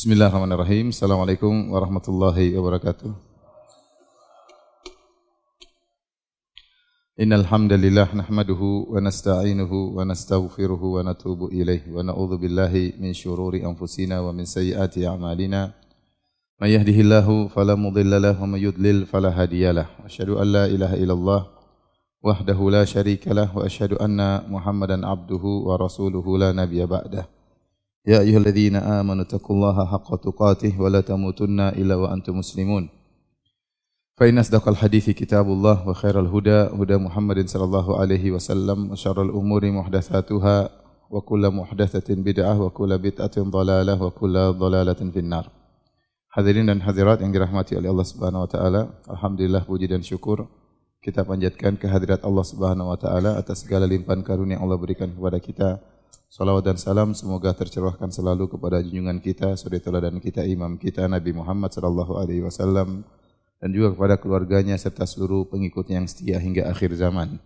Bismillahirrahmanirrahim. Assalamualaikum warahmatullahi wabarakatuh. Innal hamdalillah nahmaduhu wa nasta'inuhu wa nastaghfiruhu wa natubu ilaih wa na'udzu billahi min shururi anfusina wa min sayyiati a'malina. May yahdihillahu fala mudilla lahu wa may yudlil fala hadiyalah. Asyhadu an la ilaha illallah wahdahu la syarika lah wa asyhadu anna Muhammadan abduhu wa rasuluhu la nabiyya ba'dah. يا أيها الذين آمنوا اتقوا الله حق تقاته ولا تموتن إلا وأنتم مسلمون فإن أصدق الحديث كتاب الله وخير الهدى هدى محمد صلى الله عليه وسلم وشر الأمور محدثاتها وكل محدثة بدعة وكل بدعة ضلالة وكل ضلالة في النار Allah Subhanahu wa taala, alhamdulillah puji dan syukur kita panjatkan kehadirat Allah Subhanahu wa taala atas segala limpahan karunia yang Allah berikan kepada kita Salawat dan salam semoga tercerahkan selalu kepada junjungan kita, suri teladan kita, imam kita Nabi Muhammad sallallahu alaihi wasallam dan juga kepada keluarganya serta seluruh pengikutnya yang setia hingga akhir zaman.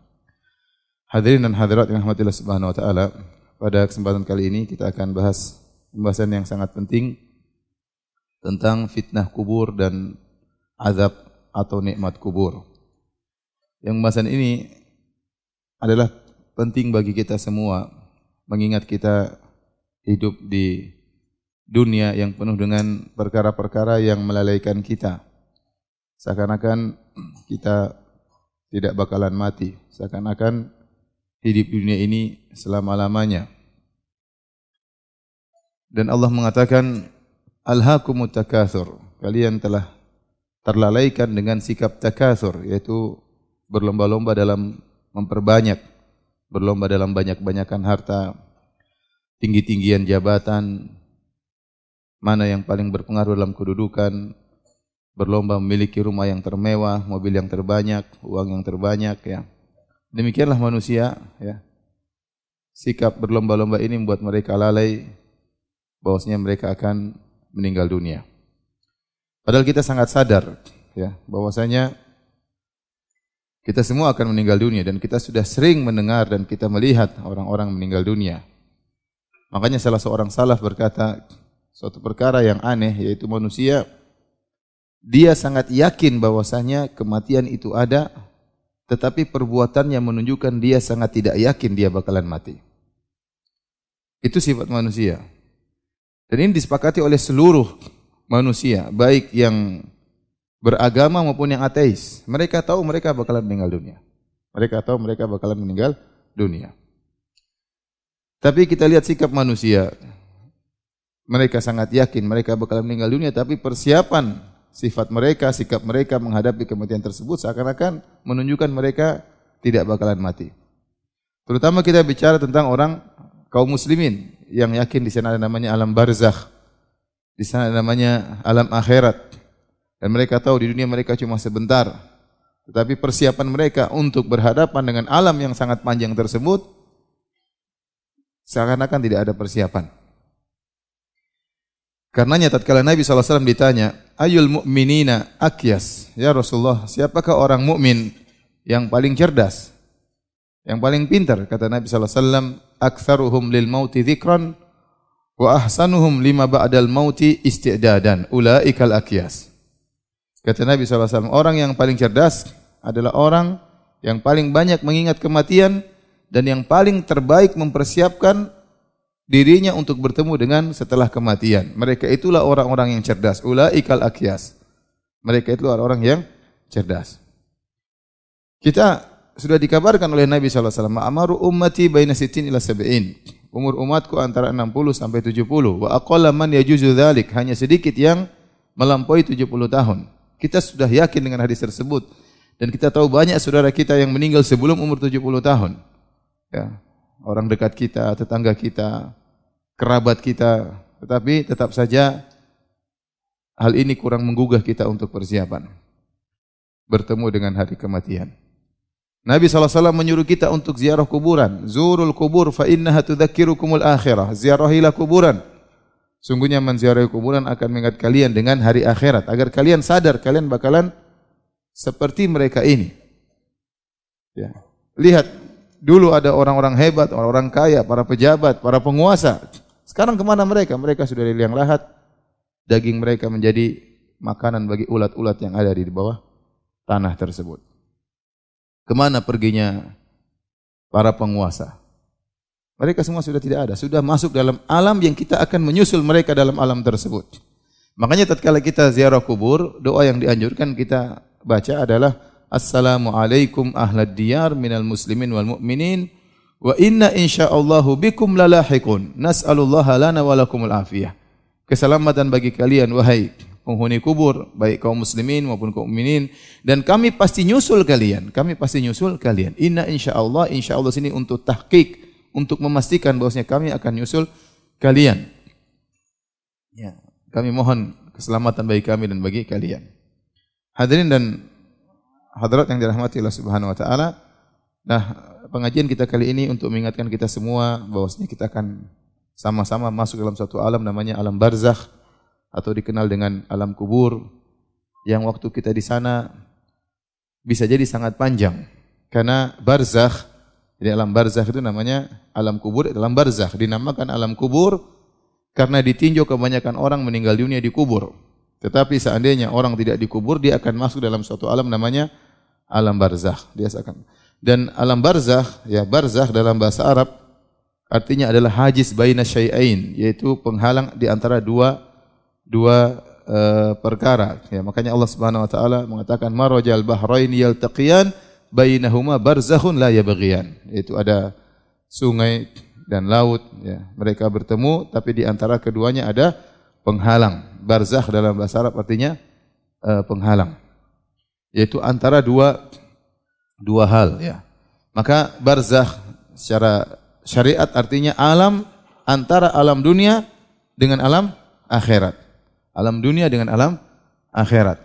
Hadirin dan hadirat yang rahmatillah subhanahu wa taala, pada kesempatan kali ini kita akan bahas pembahasan yang sangat penting tentang fitnah kubur dan azab atau nikmat kubur. Yang pembahasan ini adalah penting bagi kita semua mengingat kita hidup di dunia yang penuh dengan perkara-perkara yang melalaikan kita. Seakan-akan kita tidak bakalan mati, seakan-akan hidup dunia ini selama-lamanya. Dan Allah mengatakan, Alhaakumut takathur. Kalian telah terlalaikan dengan sikap takathur, yaitu berlomba-lomba dalam memperbanyak berlomba dalam banyak-banyakan harta, tinggi-tinggian jabatan, mana yang paling berpengaruh dalam kedudukan, berlomba memiliki rumah yang termewah, mobil yang terbanyak, uang yang terbanyak ya. Demikianlah manusia ya. Sikap berlomba-lomba ini membuat mereka lalai bahwasanya mereka akan meninggal dunia. Padahal kita sangat sadar ya bahwasanya kita semua akan meninggal dunia dan kita sudah sering mendengar dan kita melihat orang-orang meninggal dunia. Makanya salah seorang salaf berkata, suatu perkara yang aneh yaitu manusia dia sangat yakin bahwasanya kematian itu ada tetapi perbuatannya menunjukkan dia sangat tidak yakin dia bakalan mati. Itu sifat manusia. Dan ini disepakati oleh seluruh manusia, baik yang beragama maupun yang ateis. Mereka tahu mereka bakalan meninggal dunia. Mereka tahu mereka bakalan meninggal dunia. Tapi kita lihat sikap manusia. Mereka sangat yakin mereka bakalan meninggal dunia, tapi persiapan sifat mereka, sikap mereka menghadapi kematian tersebut seakan-akan menunjukkan mereka tidak bakalan mati. Terutama kita bicara tentang orang kaum muslimin yang yakin di sana ada namanya alam barzakh. Di sana ada namanya alam akhirat. Dan mereka tahu di dunia mereka cuma sebentar. Tetapi persiapan mereka untuk berhadapan dengan alam yang sangat panjang tersebut seakan-akan tidak ada persiapan. Karenanya tatkala Nabi SAW ditanya, Ayul mu'minina akyas. Ya Rasulullah, siapakah orang mukmin yang paling cerdas? Yang paling pintar? Kata Nabi SAW, Aktharuhum lil mauti dhikran, wa ahsanuhum lima ba'dal mauti isti'dadan. Ulaikal akyas. Kata Nabi SAW, orang yang paling cerdas adalah orang yang paling banyak mengingat kematian dan yang paling terbaik mempersiapkan dirinya untuk bertemu dengan setelah kematian. Mereka itulah orang-orang yang cerdas. Ulaikal akyas. Mereka itu orang-orang yang cerdas. Kita sudah dikabarkan oleh Nabi SAW, Amaru ummati baina sitin ila sab'in. Umur umatku antara 60 sampai 70. Wa aqalla man yajuzu dhalik. Hanya sedikit yang melampaui 70 tahun. Kita sudah yakin dengan hadis tersebut dan kita tahu banyak saudara kita yang meninggal sebelum umur 70 tahun. Ya, orang dekat kita, tetangga kita, kerabat kita, tetapi tetap saja hal ini kurang menggugah kita untuk persiapan bertemu dengan hari kematian. Nabi SAW menyuruh kita untuk ziarah kuburan. Zurul kubur fa innaha tudzakirukumul akhirah. Ziarahilah kuburan. Sungguhnya menziarahi kuburan akan mengingat kalian dengan hari akhirat agar kalian sadar kalian bakalan seperti mereka ini. Ya. Lihat dulu ada orang-orang hebat, orang-orang kaya, para pejabat, para penguasa. Sekarang ke mana mereka? Mereka sudah di liang lahat, daging mereka menjadi makanan bagi ulat-ulat yang ada di bawah tanah tersebut. Ke mana perginya para penguasa? Mereka semua sudah tidak ada, sudah masuk dalam alam yang kita akan menyusul mereka dalam alam tersebut. Makanya tatkala kita ziarah kubur, doa yang dianjurkan kita baca adalah Assalamualaikum ahlad diyar minal muslimin wal mu'minin wa inna insyaallahu bikum lalahiqun. Nas'alullaha lana wa lakumul afiyah. Keselamatan bagi kalian wahai penghuni kubur, baik kaum muslimin maupun kaum mukminin dan kami pasti nyusul kalian. Kami pasti nyusul kalian. Inna insyaallah insyaallah sini untuk tahqiq untuk memastikan bahwasanya kami akan nyusul kalian. Ya, kami mohon keselamatan bagi kami dan bagi kalian. Hadirin dan hadirat yang dirahmati Allah Subhanahu wa taala. Nah, pengajian kita kali ini untuk mengingatkan kita semua bahwasanya kita akan sama-sama masuk dalam satu alam namanya alam barzakh atau dikenal dengan alam kubur yang waktu kita di sana bisa jadi sangat panjang karena barzakh jadi alam barzakh itu namanya alam kubur, alam barzakh dinamakan alam kubur karena ditinjau kebanyakan orang meninggal dunia di kubur. Tetapi seandainya orang tidak dikubur, dia akan masuk dalam suatu alam namanya alam barzakh. Dia akan dan alam barzakh, ya barzakh dalam bahasa Arab artinya adalah hajiz baina syai'ain, yaitu penghalang di antara dua dua uh, perkara. Ya, makanya Allah Subhanahu wa taala mengatakan marajal bahrain yaltaqiyan bainahuma barzakhun la yabghiyan. Itu ada sungai dan laut ya. Mereka bertemu tapi di antara keduanya ada penghalang. Barzakh dalam bahasa Arab artinya uh, penghalang. Yaitu antara dua dua hal ya. Maka barzakh secara syariat artinya alam antara alam dunia dengan alam akhirat. Alam dunia dengan alam akhirat.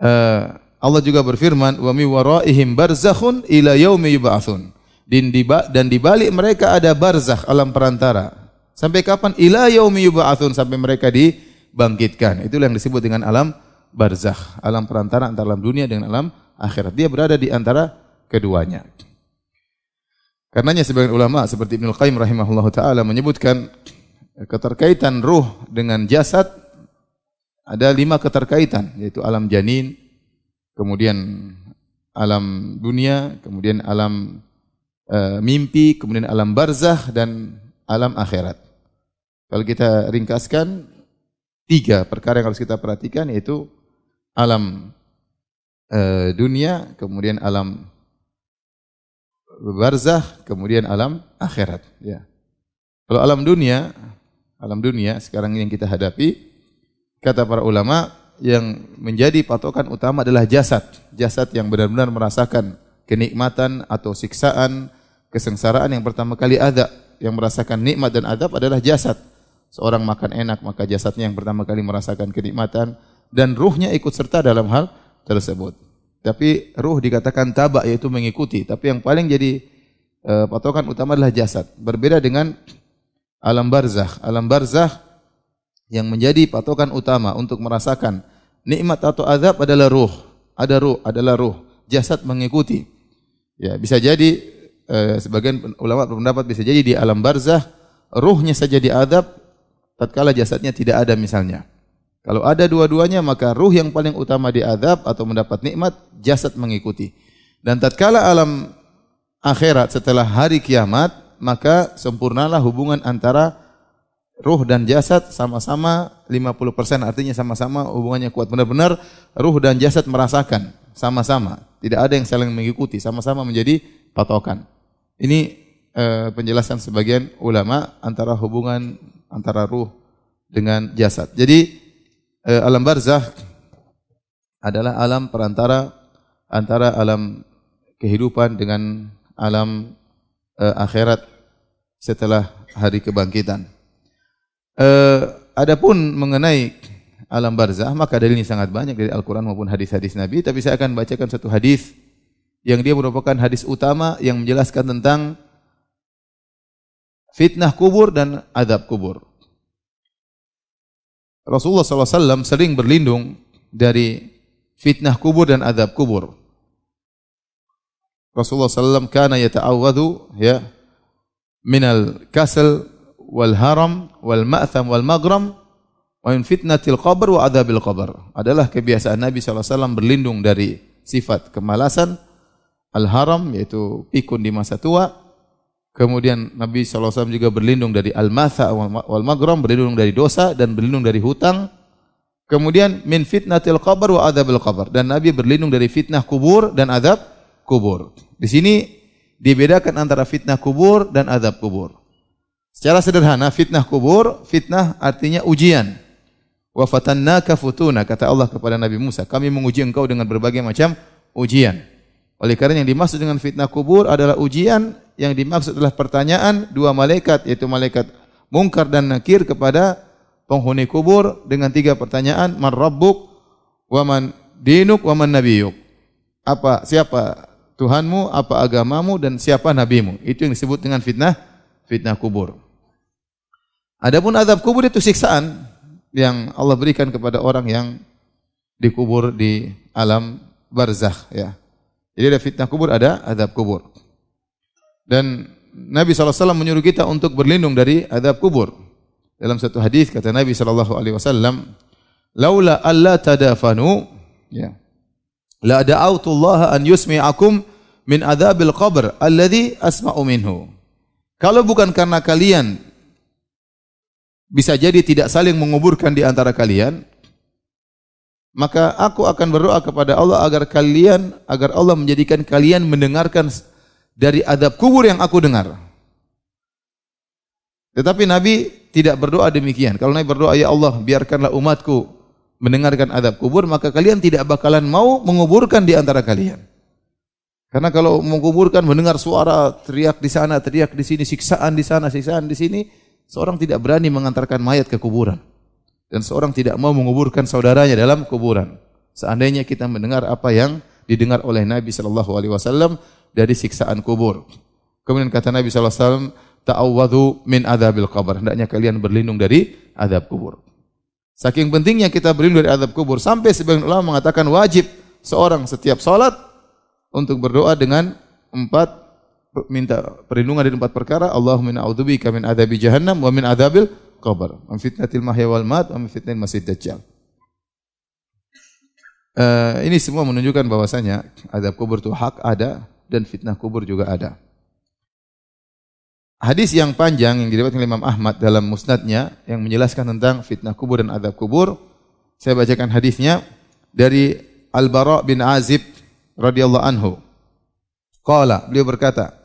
Uh, Allah juga berfirman, "Wa mi waraihim barzakhun ila yaumi yub'atsun." Dan di balik mereka ada barzakh, alam perantara. Sampai kapan? Ila yaumi yub'atsun, sampai mereka dibangkitkan. Itulah yang disebut dengan alam barzakh, alam perantara antara alam dunia dengan alam akhirat. Dia berada di antara keduanya. Karenanya sebagian ulama seperti Ibnu Qayyim rahimahullah taala menyebutkan keterkaitan ruh dengan jasad ada lima keterkaitan yaitu alam janin, kemudian alam dunia, kemudian alam uh, mimpi, kemudian alam barzah dan alam akhirat. Kalau kita ringkaskan tiga perkara yang harus kita perhatikan yaitu alam uh, dunia, kemudian alam barzah, kemudian alam akhirat. Ya. Kalau alam dunia, alam dunia sekarang yang kita hadapi, kata para ulama, yang menjadi patokan utama adalah jasad. Jasad yang benar-benar merasakan kenikmatan atau siksaan, kesengsaraan yang pertama kali ada. Yang merasakan nikmat dan adab adalah jasad. Seorang makan enak, maka jasadnya yang pertama kali merasakan kenikmatan dan ruhnya ikut serta dalam hal tersebut. Tapi ruh dikatakan tabak yaitu mengikuti. Tapi yang paling jadi uh, patokan utama adalah jasad. Berbeda dengan alam barzakh. Alam barzakh yang menjadi patokan utama untuk merasakan nikmat atau azab adalah ruh. Ada ruh, adalah ruh. Jasad mengikuti. Ya, bisa jadi eh, sebagian ulama berpendapat bisa jadi di alam barzah ruhnya saja diadab tatkala jasadnya tidak ada misalnya. Kalau ada dua-duanya maka ruh yang paling utama diadab atau mendapat nikmat, jasad mengikuti. Dan tatkala alam akhirat setelah hari kiamat, maka sempurnalah hubungan antara ruh dan jasad sama-sama 50% artinya sama-sama hubungannya kuat. Benar-benar ruh dan jasad merasakan sama-sama. Tidak ada yang saling mengikuti, sama-sama menjadi patokan. Ini eh, penjelasan sebagian ulama antara hubungan antara ruh dengan jasad. Jadi eh, alam barzah adalah alam perantara antara alam kehidupan dengan alam eh, akhirat setelah hari kebangkitan. Uh, adapun mengenai alam barzah, maka dalilnya sangat banyak dari Al-Quran maupun hadis-hadis Nabi. Tapi saya akan bacakan satu hadis yang dia merupakan hadis utama yang menjelaskan tentang fitnah kubur dan adab kubur. Rasulullah SAW sering berlindung dari fitnah kubur dan adab kubur. Rasulullah SAW kana yata'awwadhu ya minal kasal wal haram wal ma'tham wal maghram Wa min fitnatil qabr wa adzabil qabr. Adalah kebiasaan Nabi SAW berlindung dari sifat kemalasan, al-haram yaitu pikun di masa tua. Kemudian Nabi SAW juga berlindung dari al-matha wal maghram, berlindung dari dosa dan berlindung dari hutang. Kemudian min fitnatil qabr wa adzabil qabr dan Nabi berlindung dari fitnah kubur dan adab kubur. Di sini dibedakan antara fitnah kubur dan adab kubur. Secara sederhana fitnah kubur, fitnah artinya ujian. Wa fatannaka futuna kata Allah kepada Nabi Musa, kami menguji engkau dengan berbagai macam ujian. Oleh karena yang dimaksud dengan fitnah kubur adalah ujian, yang dimaksud adalah pertanyaan dua malaikat yaitu malaikat mungkar dan nakir kepada penghuni kubur dengan tiga pertanyaan, man rabbuk, wa man dinuk, wa man nabiyuk. Apa siapa Tuhanmu, apa agamamu dan siapa nabimu? Itu yang disebut dengan fitnah fitnah kubur. Adapun azab kubur itu siksaan yang Allah berikan kepada orang yang dikubur di alam barzakh ya. Jadi ada fitnah kubur, ada azab kubur. Dan Nabi SAW menyuruh kita untuk berlindung dari azab kubur. Dalam satu hadis kata Nabi wasallam, "Laula alla tadafanu" ya. La da'autu Allah an yusmi'akum min adzabil qabr alladhi asma'u minhu. Kalau bukan karena kalian bisa jadi tidak saling menguburkan di antara kalian, maka aku akan berdoa kepada Allah agar kalian agar Allah menjadikan kalian mendengarkan dari adab kubur yang aku dengar. Tetapi Nabi tidak berdoa demikian. Kalau Nabi berdoa, Ya Allah, biarkanlah umatku mendengarkan adab kubur, maka kalian tidak bakalan mau menguburkan di antara kalian. Karena kalau menguburkan mendengar suara teriak di sana, teriak di sini, siksaan di sana, siksaan di sini, seorang tidak berani mengantarkan mayat ke kuburan. Dan seorang tidak mau menguburkan saudaranya dalam kuburan. Seandainya kita mendengar apa yang didengar oleh Nabi sallallahu alaihi wasallam dari siksaan kubur. Kemudian kata Nabi sallallahu alaihi wasallam, ta'awwadhu min adzabil qabr. Hendaknya kalian berlindung dari azab kubur. Saking pentingnya kita berlindung dari azab kubur sampai sebagian ulama mengatakan wajib seorang setiap salat untuk berdoa dengan empat minta perlindungan dari empat perkara. Allahumma inna a'udzubika min adzabi jahannam wa min adzabil qabr, wa fitnatil mahya wal mat, wa min fitnatil masih dajjal. Uh, ini semua menunjukkan bahwasanya azab kubur itu hak ada dan fitnah kubur juga ada. Hadis yang panjang yang diriwayatkan oleh Imam Ahmad dalam musnadnya yang menjelaskan tentang fitnah kubur dan adab kubur. Saya bacakan hadisnya dari Al-Bara bin Azib radhiyallahu anhu. Qala, beliau berkata,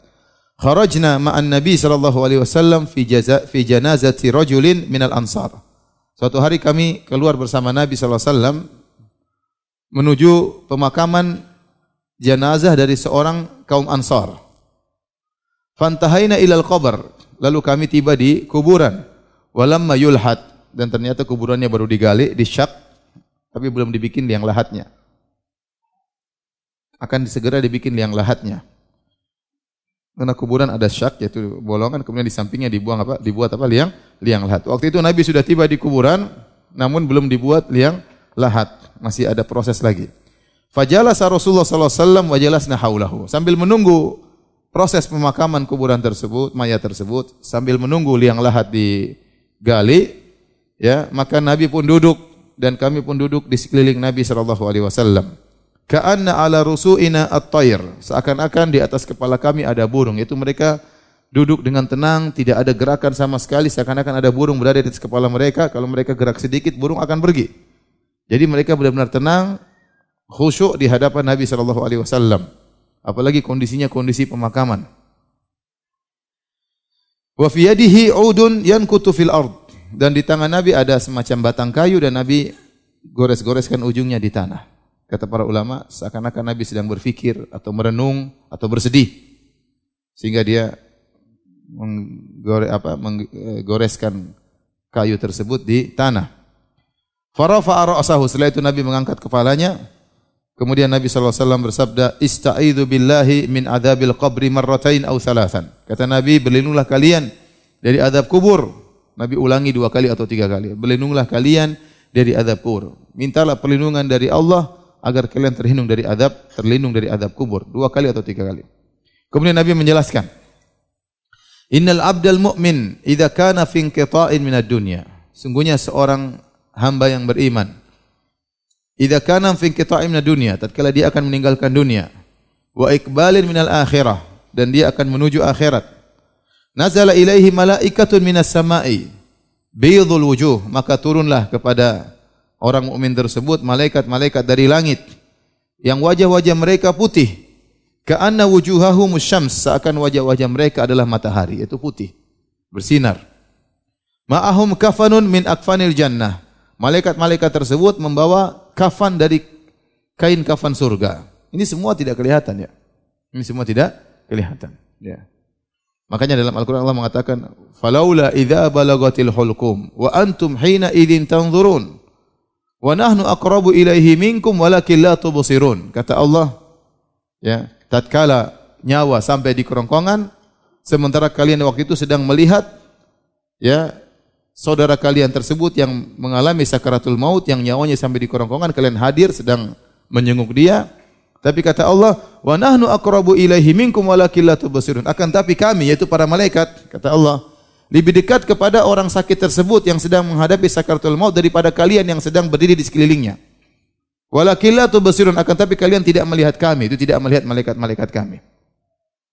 "Kharajna ma'an Nabi sallallahu alaihi wasallam fi jaza fi janazati rajulin minal ansar." Suatu hari kami keluar bersama Nabi sallallahu alaihi wasallam menuju pemakaman jenazah dari seorang kaum Ansar. Fantahaina ilal qabr. Lalu kami tiba di kuburan. Walamma yulhat. Dan ternyata kuburannya baru digali, disyak, tapi belum dibikin liang lahatnya. Akan segera dibikin liang lahatnya. Karena kuburan ada syak yaitu bolongan kemudian di sampingnya dibuang apa? Dibuat apa? Liang liang lahat. Waktu itu Nabi sudah tiba di kuburan namun belum dibuat liang lahat. Masih ada proses lagi. Fajalasa Rasulullah sallallahu alaihi wasallam haulahu. Sambil menunggu proses pemakaman kuburan tersebut, mayat tersebut sambil menunggu liang lahat digali, ya, maka Nabi pun duduk dan kami pun duduk di sekeliling Nabi sallallahu alaihi wasallam. Ka'anna ala rusu'ina at-tayr. Seakan-akan di atas kepala kami ada burung. Itu mereka duduk dengan tenang, tidak ada gerakan sama sekali, seakan-akan ada burung berada di atas kepala mereka. Kalau mereka gerak sedikit, burung akan pergi. Jadi mereka benar-benar tenang, khusyuk di hadapan Nabi sallallahu alaihi wasallam. Apalagi kondisinya kondisi pemakaman. Wa fi yadihi udun yankutu fil ard. Dan di tangan Nabi ada semacam batang kayu dan Nabi gores-goreskan ujungnya di tanah. Kata para ulama, seakan-akan Nabi sedang berfikir atau merenung atau bersedih. Sehingga dia menggore, apa, menggoreskan kayu tersebut di tanah. Farafa ra'sahu. Setelah itu Nabi mengangkat kepalanya Kemudian Nabi SAW bersabda, Ista'idhu billahi min adabil qabri marratain au thalathan. Kata Nabi, berlindunglah kalian dari adab kubur. Nabi ulangi dua kali atau tiga kali. Berlindunglah kalian dari adab kubur. Mintalah perlindungan dari Allah agar kalian terlindung dari adab, terlindung dari adab kubur. Dua kali atau tiga kali. Kemudian Nabi menjelaskan, Innal abdal mu'min idza kana fi inqita'in minad dunya. Sungguhnya seorang hamba yang beriman. Idza kana fi inqita'in dunia, tatkala dia akan meninggalkan dunia, wa iqbalin minal akhirah dan dia akan menuju akhirat. Nazala ilaihi malaikatun minas sama'i baydul wujuh, maka turunlah kepada orang mukmin tersebut malaikat-malaikat dari langit yang wajah-wajah mereka putih. Ka'anna wujuhahum syams, seakan wajah-wajah mereka adalah matahari, itu putih, bersinar. Ma'ahum kafanun min akfanil jannah. Malaikat-malaikat tersebut membawa kafan dari kain kafan surga. Ini semua tidak kelihatan ya. Ini semua tidak kelihatan. Ya. Makanya dalam Al-Quran Allah mengatakan, "Falaula idza balagatil hulqum wa antum hina idzin tanzurun wa nahnu aqrabu ilaihi minkum walakin la tubsirun." Kata Allah, ya, tatkala nyawa sampai di kerongkongan sementara kalian waktu itu sedang melihat ya saudara kalian tersebut yang mengalami sakaratul maut yang nyawanya sampai di kerongkongan kalian hadir sedang menyenguk dia tapi kata Allah, "Wa nahnu aqrabu ilaihi minkum walakin la tubsirun." Akan tapi kami yaitu para malaikat, kata Allah, lebih dekat kepada orang sakit tersebut yang sedang menghadapi sakaratul maut daripada kalian yang sedang berdiri di sekelilingnya. Walakin la tubsirun, akan tapi kalian tidak melihat kami, itu tidak melihat malaikat-malaikat kami.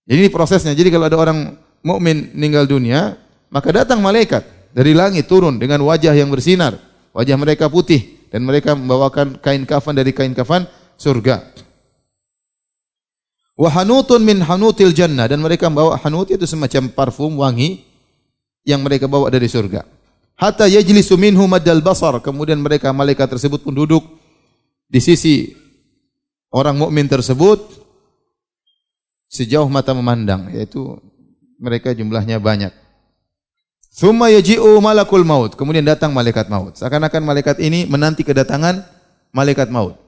Jadi ini prosesnya. Jadi kalau ada orang mukmin meninggal dunia, maka datang malaikat dari langit turun dengan wajah yang bersinar, wajah mereka putih dan mereka membawakan kain kafan dari kain kafan surga. Wa hanutun min hanutil jannah dan mereka membawa hanut itu semacam parfum wangi yang mereka bawa dari surga. Hatta yajlisu minhu maddal basar. Kemudian mereka malaikat tersebut pun duduk di sisi orang mukmin tersebut sejauh mata memandang, yaitu mereka jumlahnya banyak. Thumma yaji'u malakul maut. Kemudian datang malaikat maut. Seakan-akan malaikat ini menanti kedatangan malaikat maut.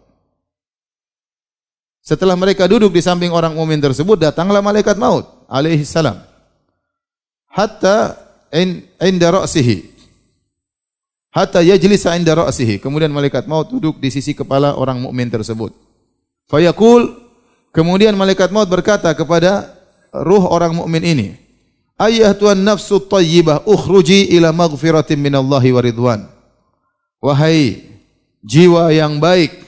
Setelah mereka duduk di samping orang mukmin tersebut, datanglah malaikat maut alaihi salam. Hatta inda ra'sihi. Hatta yajlisa inda ra'sihi. Kemudian malaikat maut duduk di sisi kepala orang mukmin tersebut. Fayaqul kemudian malaikat maut berkata kepada ruh orang mukmin ini, "Ayah tuan nafsu tayyibah, ukhruji ila maghfiratin minallahi wa ridwan." Wahai jiwa yang baik,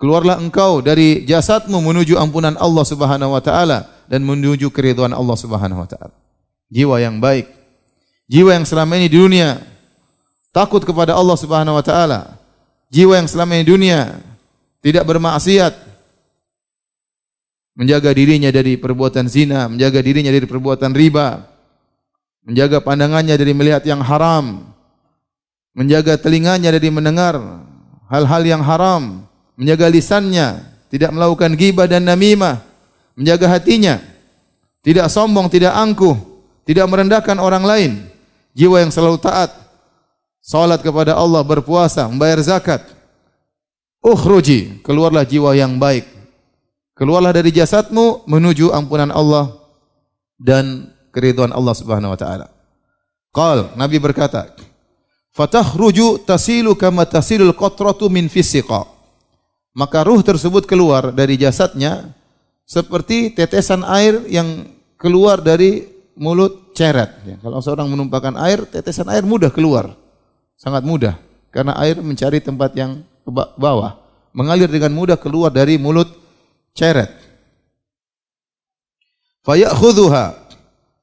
Keluarlah engkau dari jasadmu menuju ampunan Allah Subhanahu wa taala dan menuju keridhaan Allah Subhanahu wa taala. Jiwa yang baik. Jiwa yang selama ini di dunia takut kepada Allah Subhanahu wa taala. Jiwa yang selama ini di dunia tidak bermaksiat. Menjaga dirinya dari perbuatan zina, menjaga dirinya dari perbuatan riba, menjaga pandangannya dari melihat yang haram, menjaga telinganya dari mendengar hal-hal yang haram, menjaga lisannya, tidak melakukan ghibah dan namimah, menjaga hatinya, tidak sombong, tidak angkuh, tidak merendahkan orang lain, jiwa yang selalu taat, salat kepada Allah, berpuasa, membayar zakat. Ukhruji, keluarlah jiwa yang baik. Keluarlah dari jasadmu menuju ampunan Allah dan keridhaan Allah Subhanahu wa taala. Qal, Nabi berkata, "Fatakhruju tasilu kama tasilul qatratu min fisiqa." maka ruh tersebut keluar dari jasadnya seperti tetesan air yang keluar dari mulut ceret. Ya, kalau seorang menumpahkan air, tetesan air mudah keluar, sangat mudah, karena air mencari tempat yang ke bawah, mengalir dengan mudah keluar dari mulut ceret. Fayakhudhuha.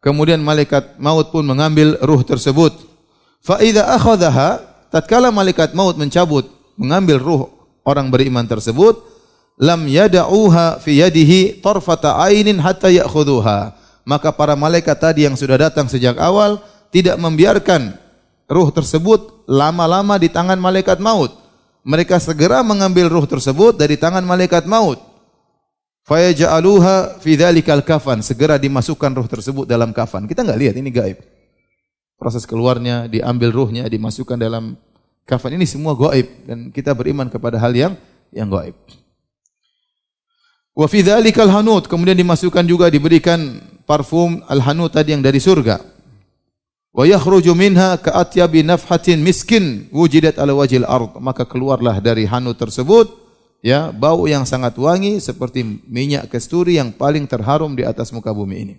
Kemudian malaikat maut pun mengambil ruh tersebut. Fa idza tatkala malaikat maut mencabut, mengambil ruh orang beriman tersebut lam yada'uha fi yadihi tarfata ainin hatta ya'khudhuha maka para malaikat tadi yang sudah datang sejak awal tidak membiarkan ruh tersebut lama-lama di tangan malaikat maut. Mereka segera mengambil ruh tersebut dari tangan malaikat maut. Fayaj'aluha fi dzalikal kafan. Segera dimasukkan ruh tersebut dalam kafan. Kita enggak lihat ini gaib. Proses keluarnya diambil ruhnya dimasukkan dalam Kafan. Ini semua gaib. Dan kita beriman kepada hal yang yang gaib. Wa fi dzalikal hanut kemudian dimasukkan juga diberikan parfum al-hanut tadi yang dari surga. Wa yakhruju minha ka atyabi nafhatin miskin wujidat ala wajhil ard. Maka keluarlah dari hanut tersebut ya bau yang sangat wangi seperti minyak kasturi yang paling terharum di atas muka bumi ini.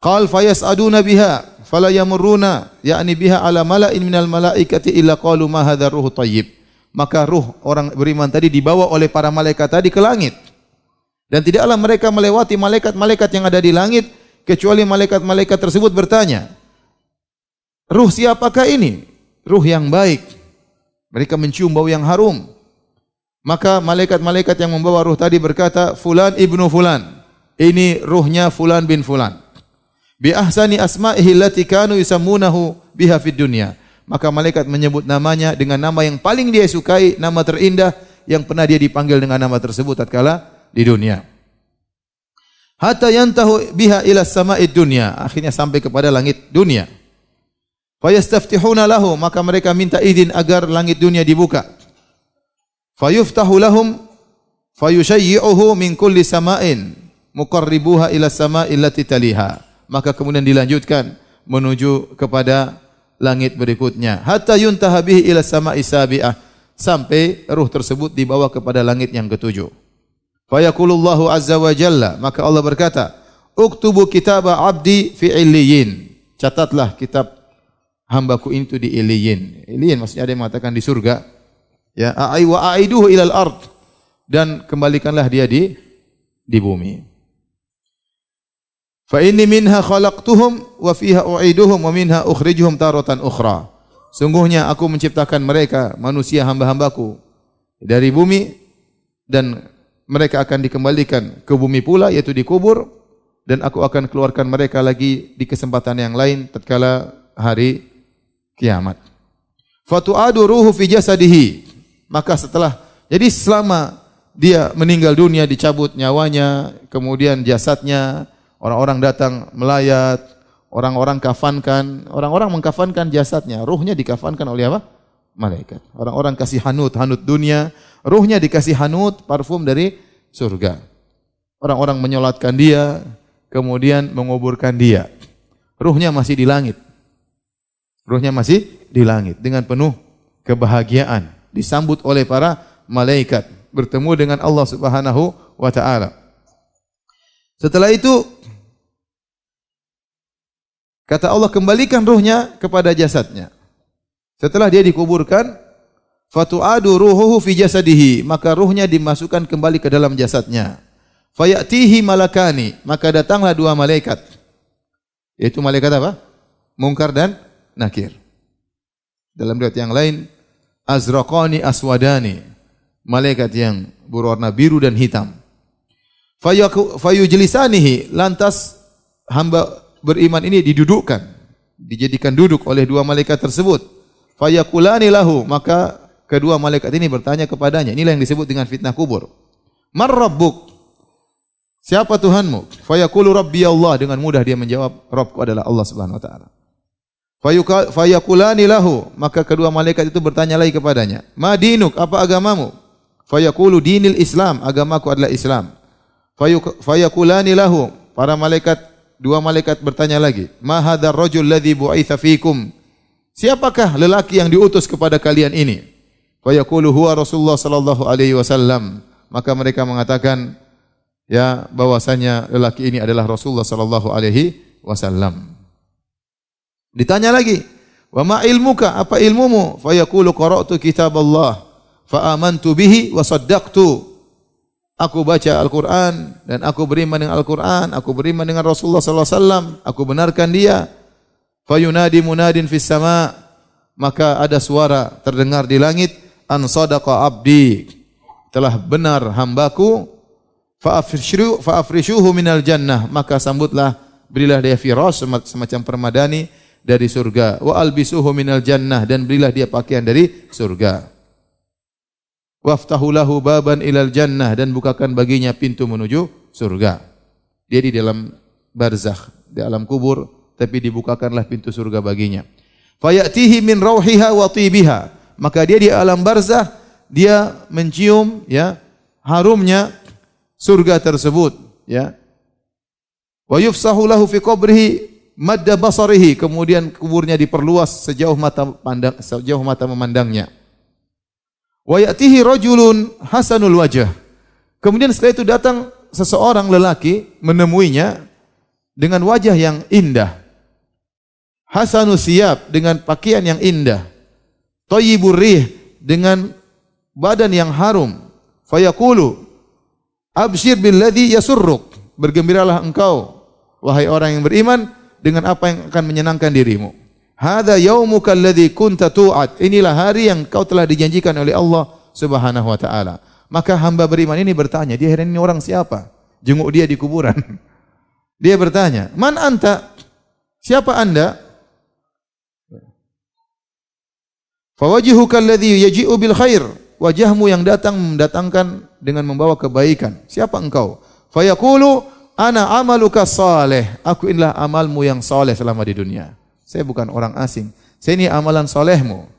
Qal fayas'aduna biha fala yamurruna yakni biha ala mala'in minal malaikati illa qalu ma hadha ruhu tayyib. Maka ruh orang beriman tadi dibawa oleh para malaikat tadi ke langit. Dan tidaklah mereka melewati malaikat-malaikat yang ada di langit kecuali malaikat-malaikat tersebut bertanya, "Ruh siapakah ini?" Ruh yang baik. Mereka mencium bau yang harum. Maka malaikat-malaikat yang membawa ruh tadi berkata, "Fulan ibnu fulan." Ini ruhnya fulan bin fulan bi ahsani asma'ihi allati kanu yusammunahu biha fid dunya. Maka malaikat menyebut namanya dengan nama yang paling dia sukai, nama terindah yang pernah dia dipanggil dengan nama tersebut tatkala di dunia. Hatta yantahu biha ila sama'id dunya. Akhirnya sampai kepada langit dunia. Fayastaftihuna lahu, maka mereka minta izin agar langit dunia dibuka. Fayuftahu lahum fayushayyi'uhu min kulli sama'in muqarribuha ila sama'il lati taliha maka kemudian dilanjutkan menuju kepada langit berikutnya hatta yuntaha bihi ila sama'i sabi'ah sampai ruh tersebut dibawa kepada langit yang ketujuh fayaqulullahu azza wa jalla. Maka Allah berkata uktubu kitaba abdi fi illiyin catatlah kitab hambaku itu di illiyin. Illiyin maksudnya ada yang mengatakan di surga. Ya ai wa aiduhu ilal ard. Dan kembalikanlah dia di di bumi. Fa inni minha khalaqtuhum wa fiha u'iduhum wa minha ukhrijuhum taratan ukhra. Sungguhnya aku menciptakan mereka manusia hamba-hambaku dari bumi dan mereka akan dikembalikan ke bumi pula yaitu dikubur dan aku akan keluarkan mereka lagi di kesempatan yang lain tatkala hari kiamat. Fatu'adu ruhu fi jasadihi. Maka setelah jadi selama dia meninggal dunia dicabut nyawanya, kemudian jasadnya Orang-orang datang melayat, orang-orang kafankan, orang-orang mengkafankan jasadnya, ruhnya dikafankan oleh apa? Malaikat. Orang-orang kasih hanut, hanut dunia, ruhnya dikasih hanut, parfum dari surga. Orang-orang menyolatkan dia, kemudian menguburkan dia. Ruhnya masih di langit. Ruhnya masih di langit dengan penuh kebahagiaan, disambut oleh para malaikat, bertemu dengan Allah Subhanahu wa taala. Setelah itu Kata Allah kembalikan ruhnya kepada jasadnya. Setelah dia dikuburkan, fatu'adu ruhuhu fi jasadihi, maka ruhnya dimasukkan kembali ke dalam jasadnya. Fayatihi malakani, maka datanglah dua malaikat. Yaitu malaikat apa? Mungkar dan nakir. Dalam riwayat yang lain, azraqani aswadani, malaikat yang berwarna biru dan hitam. Fayujlisanihi, lantas hamba beriman ini didudukkan, dijadikan duduk oleh dua malaikat tersebut. Fayakulani lahu, maka kedua malaikat ini bertanya kepadanya. Inilah yang disebut dengan fitnah kubur. Mar? Siapa Tuhanmu? Fayaqulu rabbi Allah dengan mudah dia menjawab Rabbku adalah Allah Subhanahu wa taala. Fayakulani lahu, maka kedua malaikat itu bertanya lagi kepadanya, "Ma dinuk? Apa agamamu?" Fayaqulu dinil Islam, agamaku adalah Islam. Fayakulani lahu, para malaikat Dua malaikat bertanya lagi, "Ma hadzal rajul ladzi bu'itsa fikum?" Siapakah lelaki yang diutus kepada kalian ini? Yaqulu huwa Rasulullah sallallahu alaihi wasallam. Maka mereka mengatakan, ya bahwasanya lelaki ini adalah Rasulullah sallallahu alaihi wasallam. Ditanya lagi, "Wa ma ilmuka? Apa ilmumu?" Fa yaqulu qara'tu kitab Allah fa amantu bihi wa saddaqtu Aku baca Al-Quran dan aku beriman dengan Al-Quran. Aku beriman dengan Rasulullah sallallahu alaihi wasallam. Aku benarkan dia. Fayunadi munadin fis sama. Maka ada suara terdengar di langit. An sadaqa abdi. Telah benar hambaku. Fa'afrishuhu fa minal jannah. Maka sambutlah. Berilah dia firas semacam permadani dari surga. Wa albisuhu minal jannah. Dan berilah dia pakaian dari surga waftahu lahu baban ilal jannah dan bukakan baginya pintu menuju surga. Dia di dalam barzakh, di alam kubur, tapi dibukakanlah pintu surga baginya. Fayatihi min rauhiha wa tibiha. Maka dia di alam barzakh, dia mencium ya harumnya surga tersebut, ya. Wa yufsahu lahu fi qabrihi madda basarihi, kemudian kuburnya diperluas sejauh mata pandang sejauh mata memandangnya. Wa ya'tihi rajulun hasanul wajah. Kemudian setelah itu datang seseorang lelaki menemuinya dengan wajah yang indah. Hasanu siyab dengan pakaian yang indah. Thayyibur rih dengan badan yang harum. Fayaqulu abshir billadhi yasurruk. Bergembiralah engkau wahai orang yang beriman dengan apa yang akan menyenangkan dirimu. Hadza yaumuka alladhi kunta tu'ad. Inilah hari yang kau telah dijanjikan oleh Allah Subhanahu wa taala. Maka hamba beriman ini bertanya, dia ini orang siapa? Jenguk dia di kuburan. Dia bertanya, "Man anta?" Siapa Anda? Fawajihuka alladhi yaji'u bil khair. Wajahmu yang datang mendatangkan dengan membawa kebaikan. Siapa engkau? Fayaqulu ana amaluka saleh. Aku inilah amalmu yang saleh selama di dunia. Saya bukan orang asing. Saya ini amalan solehmu.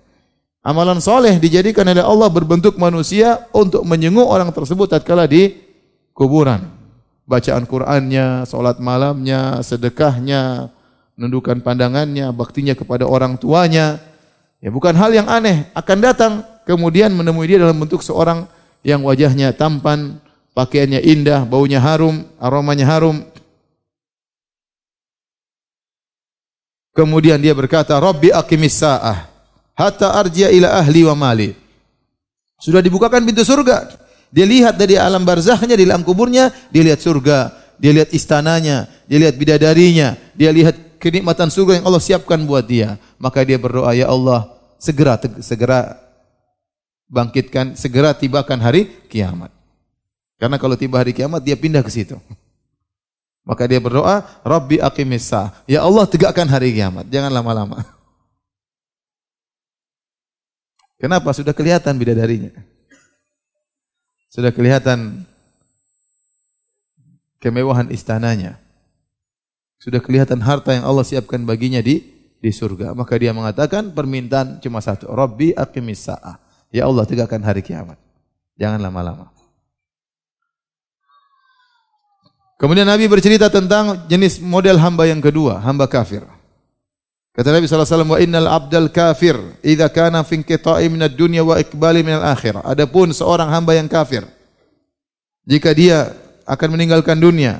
Amalan soleh dijadikan oleh Allah berbentuk manusia untuk menyenguk orang tersebut tatkala di kuburan. Bacaan Qur'annya, salat malamnya, sedekahnya, menundukkan pandangannya, baktinya kepada orang tuanya, Ya bukan hal yang aneh akan datang kemudian menemui dia dalam bentuk seorang yang wajahnya tampan, pakaiannya indah, baunya harum, aromanya harum. Kemudian dia berkata, "Rabbi aqimis sa'ah hatta arji'a ila ahli wa mali." Sudah dibukakan pintu surga. Dia lihat dari alam barzahnya di alam kuburnya, dia lihat surga, dia lihat istananya, dia lihat bidadarinya, dia lihat kenikmatan surga yang Allah siapkan buat dia. Maka dia berdoa, "Ya Allah, segera segera bangkitkan, segera tibakan hari kiamat. Karena kalau tiba hari kiamat dia pindah ke situ. Maka dia berdoa, Rabbi aqimissa. Ya Allah tegakkan hari kiamat. Jangan lama-lama. Kenapa? Sudah kelihatan bidadarinya. Sudah kelihatan kemewahan istananya. Sudah kelihatan harta yang Allah siapkan baginya di di surga. Maka dia mengatakan permintaan cuma satu. Rabbi aqimis sa'ah. Ya Allah tegakkan hari kiamat. Jangan lama-lama. Kemudian Nabi bercerita tentang jenis model hamba yang kedua, hamba kafir. Kata Nabi SAW, wa innal abdal kafir, idha kana fin kita'i minad dunya wa ikbali minal akhir. Adapun seorang hamba yang kafir, jika dia akan meninggalkan dunia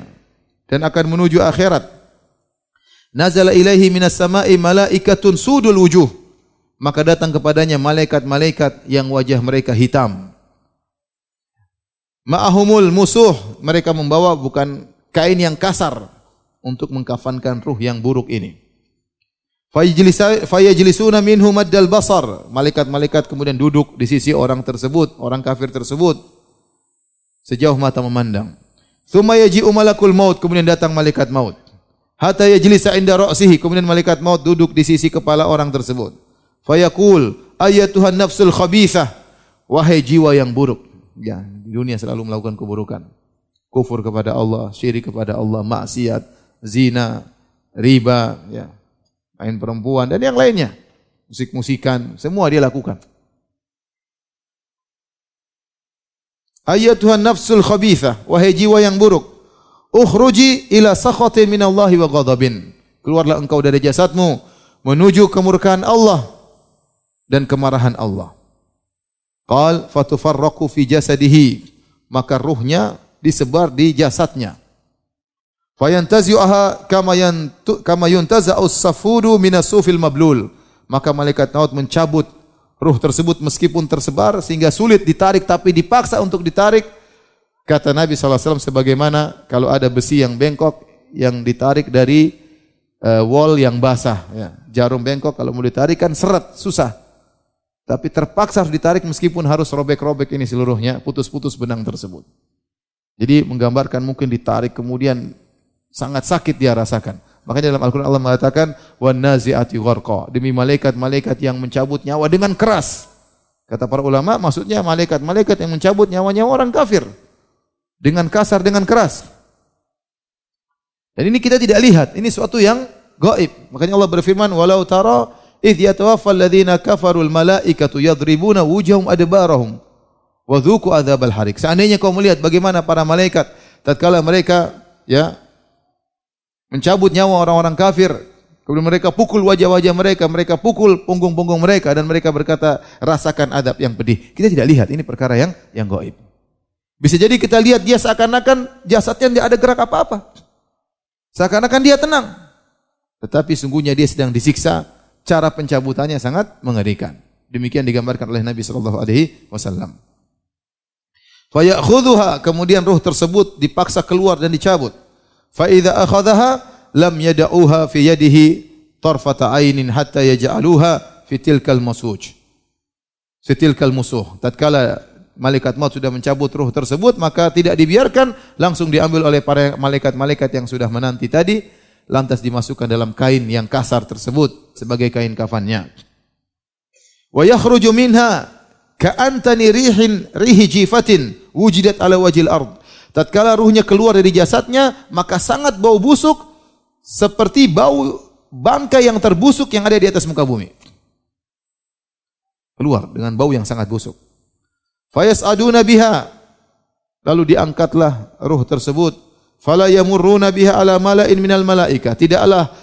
dan akan menuju akhirat, nazala ilaihi minas sama'i malaikatun sudul wujuh. Maka datang kepadanya malaikat-malaikat yang wajah mereka hitam. Ma'ahumul musuh, mereka membawa bukan kain yang kasar untuk mengkafankan ruh yang buruk ini. Fayajlisuna minhu maddal basar. Malaikat-malaikat kemudian duduk di sisi orang tersebut, orang kafir tersebut. Sejauh mata memandang. Thumma yaji'u malakul maut, kemudian datang malaikat maut. Hatta yajlisa inda ra'sihi. Kemudian malaikat maut duduk di sisi kepala orang tersebut. Fayaqul, ayatuhan nafsul khabithah. Wahai jiwa yang buruk. Ya, dunia selalu melakukan keburukan. Kufur kepada Allah, syirik kepada Allah, maksiat, zina, riba, ya, main perempuan dan yang lainnya. Musik-musikan, semua dia lakukan. Ayatuhan nafsul khabithah, wahai jiwa yang buruk. Ukhruji ila sakhatin minallahi wa ghadabin. Keluarlah engkau dari jasadmu menuju kemurkaan Allah dan kemarahan Allah. Qal fatufarraqu fi jasadihi. Maka ruhnya disebar di jasadnya. Fayantazi'uha kama yantu kama yuntaza'u safudu minasufil mablul. Maka malaikat maut mencabut ruh tersebut meskipun tersebar sehingga sulit ditarik tapi dipaksa untuk ditarik Kata Nabi SAW sebagaimana kalau ada besi yang bengkok yang ditarik dari uh, wall yang basah. Ya. Jarum bengkok kalau mau ditarik kan seret, susah. Tapi terpaksa harus ditarik meskipun harus robek-robek ini seluruhnya, putus-putus benang tersebut. Jadi menggambarkan mungkin ditarik kemudian sangat sakit dia rasakan. Makanya dalam Al-Quran Allah mengatakan wan nazi'ati demi malaikat-malaikat yang mencabut nyawa dengan keras. Kata para ulama maksudnya malaikat-malaikat yang mencabut nyawa-nyawa orang kafir dengan kasar, dengan keras. Dan ini kita tidak lihat, ini suatu yang gaib. Makanya Allah berfirman, "Walau tara idh yatawaffa alladhina kafarul malaikatu yadribuna wujahum adbarahum wa dhuku adzabal harik." Seandainya kau melihat bagaimana para malaikat tatkala mereka ya mencabut nyawa orang-orang kafir, kemudian mereka pukul wajah-wajah mereka, mereka pukul punggung-punggung mereka dan mereka berkata, "Rasakan adab yang pedih." Kita tidak lihat, ini perkara yang yang gaib. Bisa jadi kita lihat dia seakan-akan jasadnya tidak ada gerak apa-apa. Seakan-akan dia tenang. Tetapi sungguhnya dia sedang disiksa. Cara pencabutannya sangat mengerikan. Demikian digambarkan oleh Nabi sallallahu alaihi wasallam. Fayakhudhuha kemudian ruh tersebut dipaksa keluar dan dicabut. Fa idza akhadhaha lam yad'uha fi yadihi tarfata ainin hatta yaj'aluha fi tilkal masuj. Fi tilkal musuh. Tatkala malaikat maut sudah mencabut ruh tersebut, maka tidak dibiarkan, langsung diambil oleh para malaikat-malaikat yang sudah menanti tadi, lantas dimasukkan dalam kain yang kasar tersebut sebagai kain kafannya. Wa yakhruju minha ka'antani rihin rihi jifatin wujidat ala wajil ard. Tatkala ruhnya keluar dari jasadnya, maka sangat bau busuk seperti bau bangkai yang terbusuk yang ada di atas muka bumi. Keluar dengan bau yang sangat busuk. Fayas'aduna biha. Lalu diangkatlah ruh tersebut. Fala yamurruna biha ala mala'in minal malaika. Tidaklah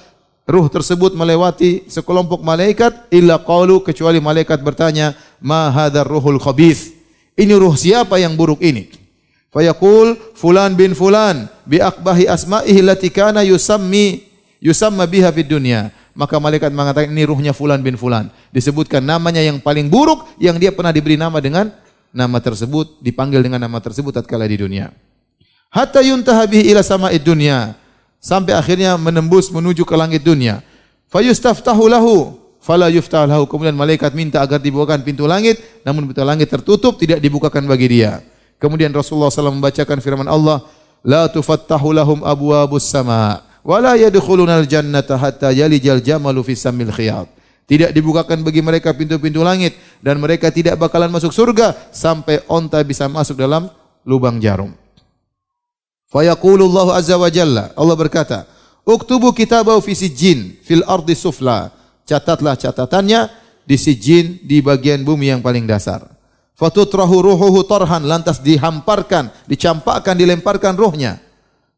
ruh tersebut melewati sekelompok malaikat illa qalu kecuali malaikat bertanya, "Ma hadzal ruhul khabith?" Ini ruh siapa yang buruk ini? Fayaqul fulan bin fulan bi akbahi asma'ihi allati kana yusammi yusamma biha fid dunya. Maka malaikat mengatakan ini ruhnya fulan bin fulan. Disebutkan namanya yang paling buruk yang dia pernah diberi nama dengan nama tersebut, dipanggil dengan nama tersebut tatkala di dunia. Hatta yuntaha bihi ila sama'id dunya. Sampai akhirnya menembus menuju ke langit dunia. Fayustaftahu lahu fala yuftah lahu. Kemudian malaikat minta agar dibukakan pintu langit, namun pintu langit tertutup, tidak dibukakan bagi dia. Kemudian Rasulullah SAW membacakan firman Allah, La tufattahu lahum abwabus sama, wa la al-jannata hatta yalijal jamalu fi khiyat. Tidak dibukakan bagi mereka pintu-pintu langit dan mereka tidak bakalan masuk surga sampai onta bisa masuk dalam lubang jarum. Fayaqulu Allah azza wa jalla, Allah berkata, "Uktubu kitabahu fi sijjin fil ardi sufla." Catatlah catatannya di sijjin di bagian bumi yang paling dasar. Fatutrahu ruhuhu tarhan lantas dihamparkan, dicampakkan, dilemparkan ruhnya.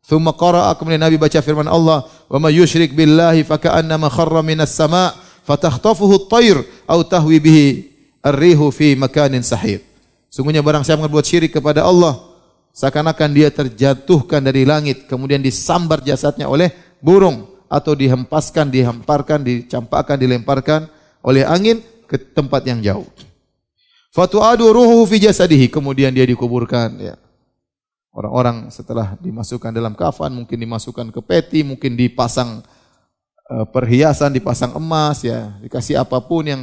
Thumma qara'a kemudian Nabi baca firman Allah, "Wa may yusyrik billahi faka'annama kharra minas sama' fatakhtafuhu at-tayr aw tahwi bihi ar-rihu fi makanin sahih. Sungguhnya barang siapa berbuat syirik kepada Allah, seakan-akan dia terjatuhkan dari langit, kemudian disambar jasadnya oleh burung atau dihempaskan, dihamparkan, dicampakkan, dilemparkan oleh angin ke tempat yang jauh. Fatu'adu ruhu fi jasadihi, kemudian dia dikuburkan ya. Orang-orang setelah dimasukkan dalam kafan, mungkin dimasukkan ke peti, mungkin dipasang perhiasan dipasang emas ya, dikasih apa pun yang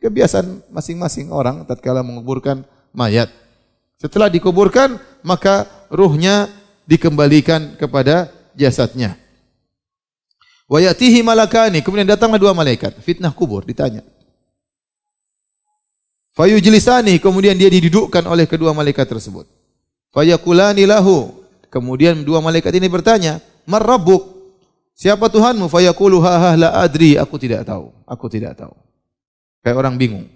kebiasaan masing-masing orang tatkala menguburkan mayat. Setelah dikuburkan, maka ruhnya dikembalikan kepada jasadnya. Wa yatihi malakani, kemudian datanglah dua malaikat, fitnah kubur ditanya. Fayujlisani, kemudian dia didudukkan oleh kedua malaikat tersebut. Fayakulani lahu, kemudian dua malaikat ini bertanya, "Mar rabbuk?" Siapa Tuhanmu? Fayaqulu ha la adri, aku tidak tahu. Aku tidak tahu. Kayak orang bingung.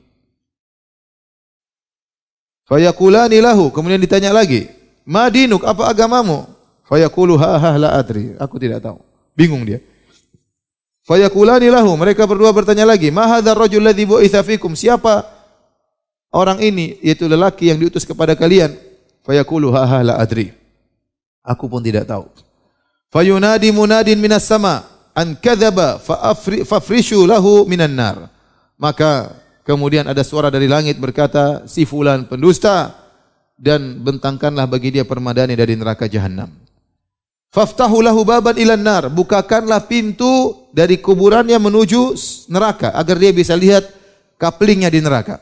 Fayaqulani lahu, kemudian ditanya lagi, "Ma dinuk? Apa agamamu?" Fayaqulu ha la adri, aku tidak tahu. Bingung dia. Fayaqulani lahu, mereka berdua bertanya lagi, "Ma hadzal rajul ladzi bu'itsa fikum?" Siapa orang ini yaitu lelaki yang diutus kepada kalian? Fayaqulu ha la adri. Aku pun tidak tahu. Fayunadi munadin minas sama an kadzaba fafrishu lahu minan nar. Maka kemudian ada suara dari langit berkata, si fulan pendusta dan bentangkanlah bagi dia permadani dari neraka jahanam. Faftahu lahu baban ilan nar, bukakanlah pintu dari kuburannya menuju neraka agar dia bisa lihat kaplingnya di neraka.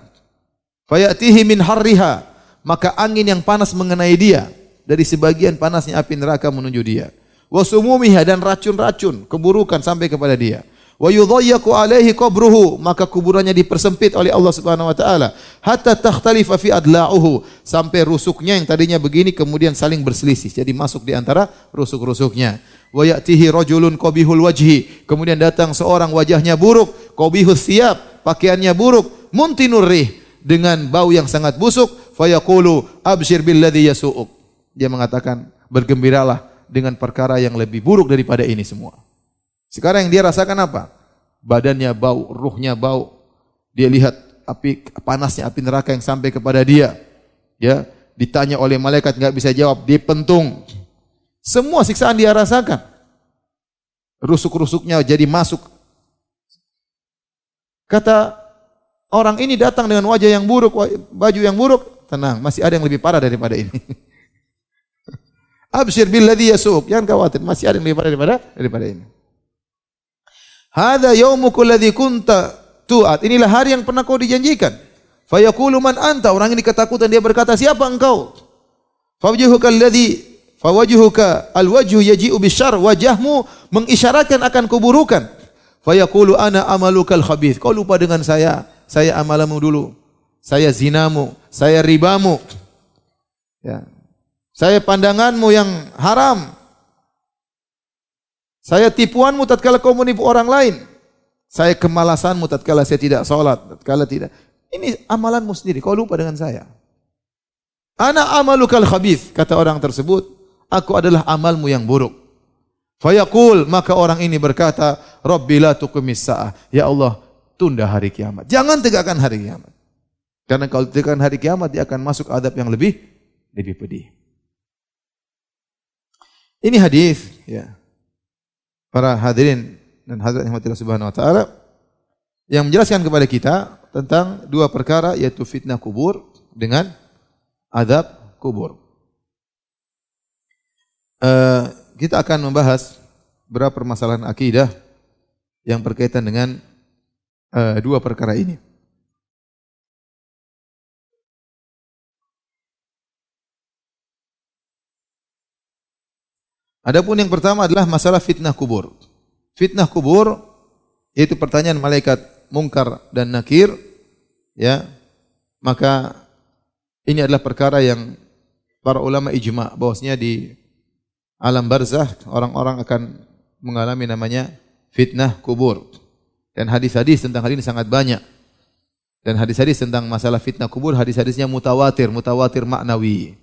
Fayatihi min harriha, maka angin yang panas mengenai dia dari sebagian panasnya api neraka menuju dia wasumumiha dan racun-racun keburukan sampai kepada dia. Wa yudhayyaqu alaihi qabruhu maka kuburannya dipersempit oleh Allah Subhanahu wa taala. Hatta takhtalifa fi adla'uhu sampai rusuknya yang tadinya begini kemudian saling berselisih. Jadi masuk di antara rusuk-rusuknya. Wa ya'tihi rajulun qabihul wajhi kemudian datang seorang wajahnya buruk qabihus siap pakaiannya buruk muntinur rih dengan bau yang sangat busuk. Fayaqulu abshir billadhi yasu'uk. Dia mengatakan bergembiralah dengan perkara yang lebih buruk daripada ini semua. Sekarang yang dia rasakan apa? Badannya bau, ruhnya bau. Dia lihat api panasnya api neraka yang sampai kepada dia. Ya, ditanya oleh malaikat nggak bisa jawab, dipentung. Semua siksaan dia rasakan. rusuk-rusuknya jadi masuk. Kata orang ini datang dengan wajah yang buruk, baju yang buruk, tenang, masih ada yang lebih parah daripada ini. Absyir billadhi yasuk, jangan khawatir, masih ada yang lebih parah daripada daripada ini. Hada yaumukul ladzi kunta tu'at. Inilah hari yang pernah kau dijanjikan. Fayaqulu man anta? Orang ini ketakutan dia berkata, "Siapa engkau?" Fawjuhuka alladhi fawajhuka alwajhu yaji'u bisyarr. Wajahmu mengisyaratkan akan keburukan. Fayaqulu ana amalukal khabith. Kau lupa dengan saya. Saya amalamu dulu. Saya zinamu, saya ribamu. Ya. Saya pandanganmu yang haram. Saya tipuanmu tatkala kau menipu orang lain. Saya kemalasanmu tatkala saya tidak sholat, tatkala tidak. Ini amalanmu sendiri, kau lupa dengan saya. Ana amalukal khabith, kata orang tersebut. Aku adalah amalmu yang buruk. Fayaqul, maka orang ini berkata, Rabbi la tuqimis sa'ah. Ya Allah, tunda hari kiamat. Jangan tegakkan hari kiamat. Karena kalau tegakkan hari kiamat, dia akan masuk adab yang lebih lebih pedih. Ini hadis, ya para hadirin dan hadirat yang Subhanahu wa taala yang menjelaskan kepada kita tentang dua perkara yaitu fitnah kubur dengan adab kubur. Uh, kita akan membahas beberapa permasalahan akidah yang berkaitan dengan uh, dua perkara ini. Adapun yang pertama adalah masalah fitnah kubur. Fitnah kubur yaitu pertanyaan malaikat mungkar dan nakir ya. Maka ini adalah perkara yang para ulama ijma bahwasanya di alam barzah orang-orang akan mengalami namanya fitnah kubur. Dan hadis-hadis tentang hal ini sangat banyak. Dan hadis-hadis tentang masalah fitnah kubur, hadis-hadisnya mutawatir, mutawatir maknawi.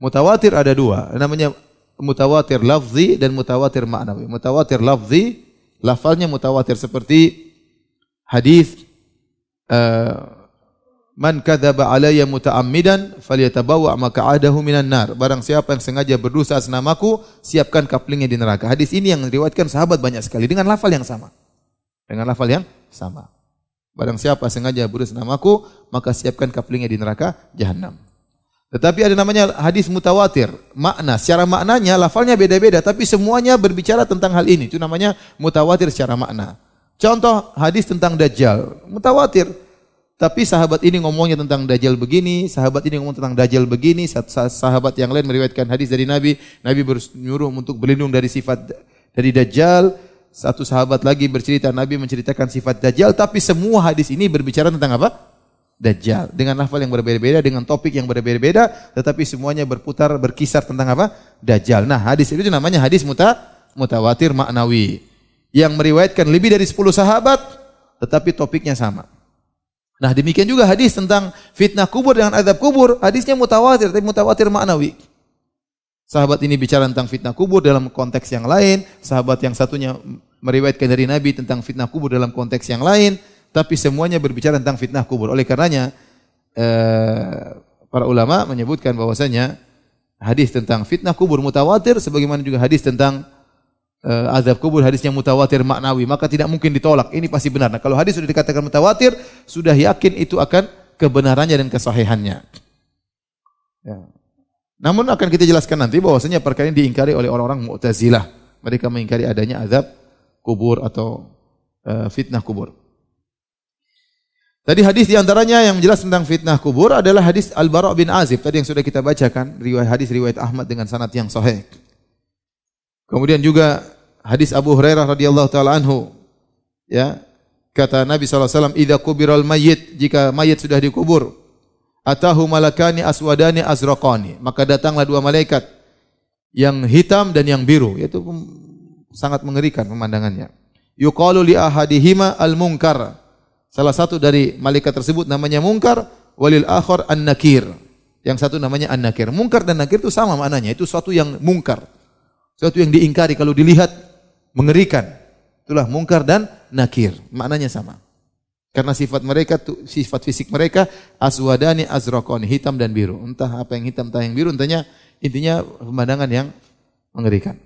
Mutawatir ada dua, namanya mutawatir lafzi dan mutawatir maknawi. Mutawatir lafzi, lafalnya mutawatir seperti hadis uh, Man kadzaba alayya muta'ammidan falyatabawa maq'adahu minan nar. Barang siapa yang sengaja berdosa atas namaku, siapkan kaplingnya di neraka. Hadis ini yang diriwayatkan sahabat banyak sekali dengan lafal yang sama. Dengan lafal yang sama. Barang siapa sengaja berdosa namaku, maka siapkan kaplingnya di neraka jahanam. Tetapi ada namanya hadis mutawatir. Makna, secara maknanya lafalnya beda-beda, tapi semuanya berbicara tentang hal ini. Itu namanya mutawatir secara makna. Contoh hadis tentang Dajjal, mutawatir. Tapi sahabat ini ngomongnya tentang Dajjal begini, sahabat ini ngomong tentang Dajjal begini, sahabat yang lain meriwayatkan hadis dari Nabi, Nabi menyuruh untuk berlindung dari sifat dari Dajjal, satu sahabat lagi bercerita, Nabi menceritakan sifat Dajjal, tapi semua hadis ini berbicara tentang apa? Dajjal dengan lafal yang berbeda-beda dengan topik yang berbeda-beda tetapi semuanya berputar berkisar tentang apa? Dajjal. Nah, hadis itu namanya hadis muta mutawatir maknawi yang meriwayatkan lebih dari 10 sahabat tetapi topiknya sama. Nah, demikian juga hadis tentang fitnah kubur dengan adab kubur, hadisnya mutawatir tapi mutawatir maknawi. Sahabat ini bicara tentang fitnah kubur dalam konteks yang lain, sahabat yang satunya meriwayatkan dari Nabi tentang fitnah kubur dalam konteks yang lain tapi semuanya berbicara tentang fitnah kubur. Oleh karenanya eh, para ulama menyebutkan bahwasanya hadis tentang fitnah kubur mutawatir sebagaimana juga hadis tentang eh, azab kubur hadisnya mutawatir maknawi, maka tidak mungkin ditolak. Ini pasti benar. Nah, kalau hadis sudah dikatakan mutawatir, sudah yakin itu akan kebenarannya dan kesahihannya. Ya. Namun akan kita jelaskan nanti bahwasanya perkara ini diingkari oleh orang-orang Mu'tazilah. Mereka mengingkari adanya azab kubur atau uh, fitnah kubur. Tadi hadis di antaranya yang jelas tentang fitnah kubur adalah hadis Al-Bara' bin Azib. Tadi yang sudah kita bacakan, riwayat hadis riwayat Ahmad dengan sanad yang sahih. Kemudian juga hadis Abu Hurairah radhiyallahu taala anhu. Ya. Kata Nabi SAW, Idza kubiral mayyit, jika mayit sudah dikubur, atahu malakani aswadani azraqani. Maka datanglah dua malaikat yang hitam dan yang biru. Yaitu sangat mengerikan pemandangannya. Yuqalu li ahadihima al-munkar Salah satu dari malaikat tersebut namanya Mungkar, walil akhar An-Nakir. Yang satu namanya An-Nakir. Mungkar dan Nakir itu sama maknanya, itu suatu yang mungkar. Suatu yang diingkari kalau dilihat mengerikan. Itulah mungkar dan nakir. Maknanya sama. Karena sifat mereka sifat fisik mereka aswadani azraqani, hitam dan biru. Entah apa yang hitam, entah yang biru, entahnya intinya pemandangan yang mengerikan.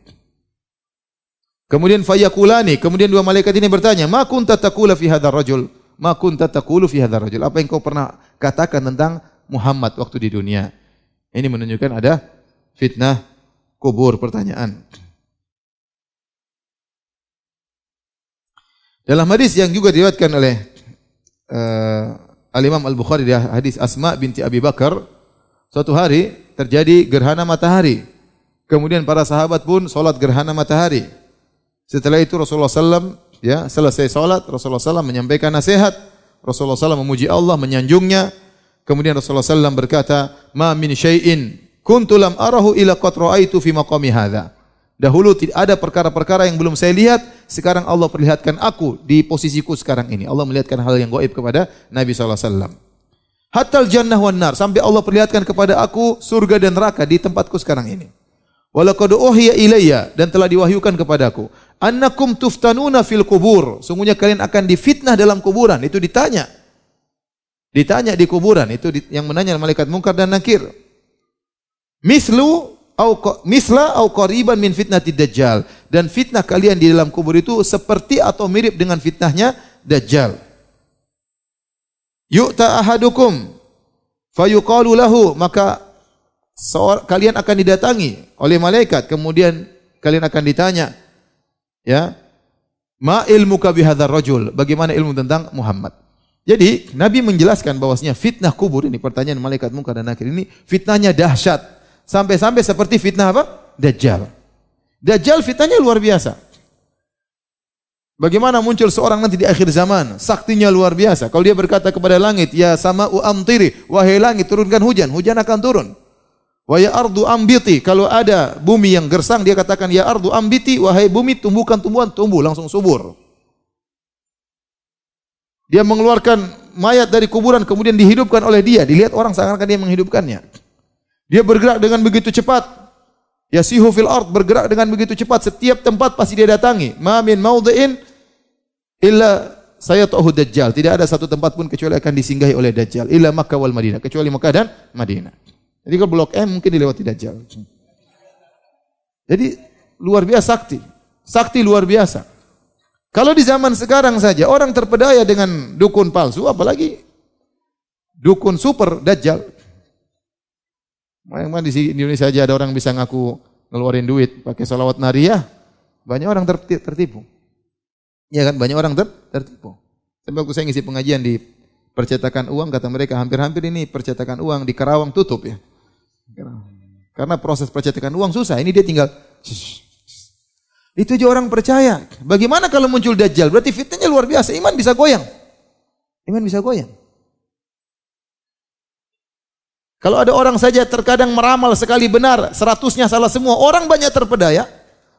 Kemudian fayakulani, kemudian dua malaikat ini bertanya, "Ma kunta fi hadzal rajul?" Ma kunta taqulu fi hadzal rajul? Apa yang kau pernah katakan tentang Muhammad waktu di dunia? Ini menunjukkan ada fitnah kubur pertanyaan. Dalam hadis yang juga diriwayatkan oleh uh, Al-Imam Al-Bukhari di hadis Asma binti Abi Bakar, suatu hari terjadi gerhana matahari. Kemudian para sahabat pun solat gerhana matahari. Setelah itu Rasulullah SAW ya selesai solat Rasulullah SAW menyampaikan nasihat. Rasulullah SAW memuji Allah, menyanjungnya. Kemudian Rasulullah SAW berkata, Ma min syai'in kuntulam arahu ila qad ra'aitu fi maqami hadha. Dahulu tidak ada perkara-perkara yang belum saya lihat, sekarang Allah perlihatkan aku di posisiku sekarang ini. Allah melihatkan hal yang gaib kepada Nabi SAW. Hatta jannah wan nar, sampai Allah perlihatkan kepada aku surga dan neraka di tempatku sekarang ini. Walaqad uhiya ilayya dan telah diwahyukan kepadaku annakum tuftanuna fil kubur. Sungguhnya kalian akan difitnah dalam kuburan. Itu ditanya. Ditanya di kuburan itu yang menanya malaikat mungkar dan nakir. Mislu au misla au qariban min fitnatid dajjal dan fitnah kalian di dalam kubur itu seperti atau mirip dengan fitnahnya dajjal. Yu'ta ahadukum fayuqalu lahu maka kalian akan didatangi oleh malaikat. Kemudian kalian akan ditanya ya ma ilmuka bihadzal rajul? Bagaimana ilmu tentang Muhammad? Jadi Nabi menjelaskan bahwasanya fitnah kubur ini pertanyaan malaikat muka dan nakir ini fitnahnya dahsyat. Sampai-sampai seperti fitnah apa? Dajjal. Dajjal fitnahnya luar biasa. Bagaimana muncul seorang nanti di akhir zaman, saktinya luar biasa. Kalau dia berkata kepada langit, "Ya sama amtiri, wahai langit turunkan hujan," hujan akan turun. Wa ya ardu ambiti. Kalau ada bumi yang gersang, dia katakan ya ardu ambiti, wahai bumi tumbuhkan tumbuhan, tumbuh langsung subur. Dia mengeluarkan mayat dari kuburan kemudian dihidupkan oleh dia. Dilihat orang seakan-akan dia menghidupkannya. Dia bergerak dengan begitu cepat. Ya sihu fil ard bergerak dengan begitu cepat. Setiap tempat pasti dia datangi. Ma min maudhi'in illa saya tahu Dajjal. Tidak ada satu tempat pun kecuali akan disinggahi oleh Dajjal. Illa Makkah wal Madinah. Kecuali Makkah dan Madinah. Jadi kalau blok M mungkin dilewati Dajjal. Jadi luar biasa sakti. Sakti luar biasa. Kalau di zaman sekarang saja orang terpedaya dengan dukun palsu, apalagi dukun super Dajjal. Memang di Indonesia saja ada orang bisa ngaku ngeluarin duit pakai salawat nariyah, banyak orang tertipu. Ya kan, banyak orang ter tertipu. Sampai aku saya ngisi pengajian di percetakan uang, kata mereka hampir-hampir ini percetakan uang di Karawang tutup ya. Karena proses percetakan uang susah. Ini dia tinggal itu aja orang percaya. Bagaimana kalau muncul dajjal? Berarti fitnahnya luar biasa. Iman bisa goyang. Iman bisa goyang. Kalau ada orang saja terkadang meramal sekali benar, seratusnya salah semua, orang banyak terpedaya.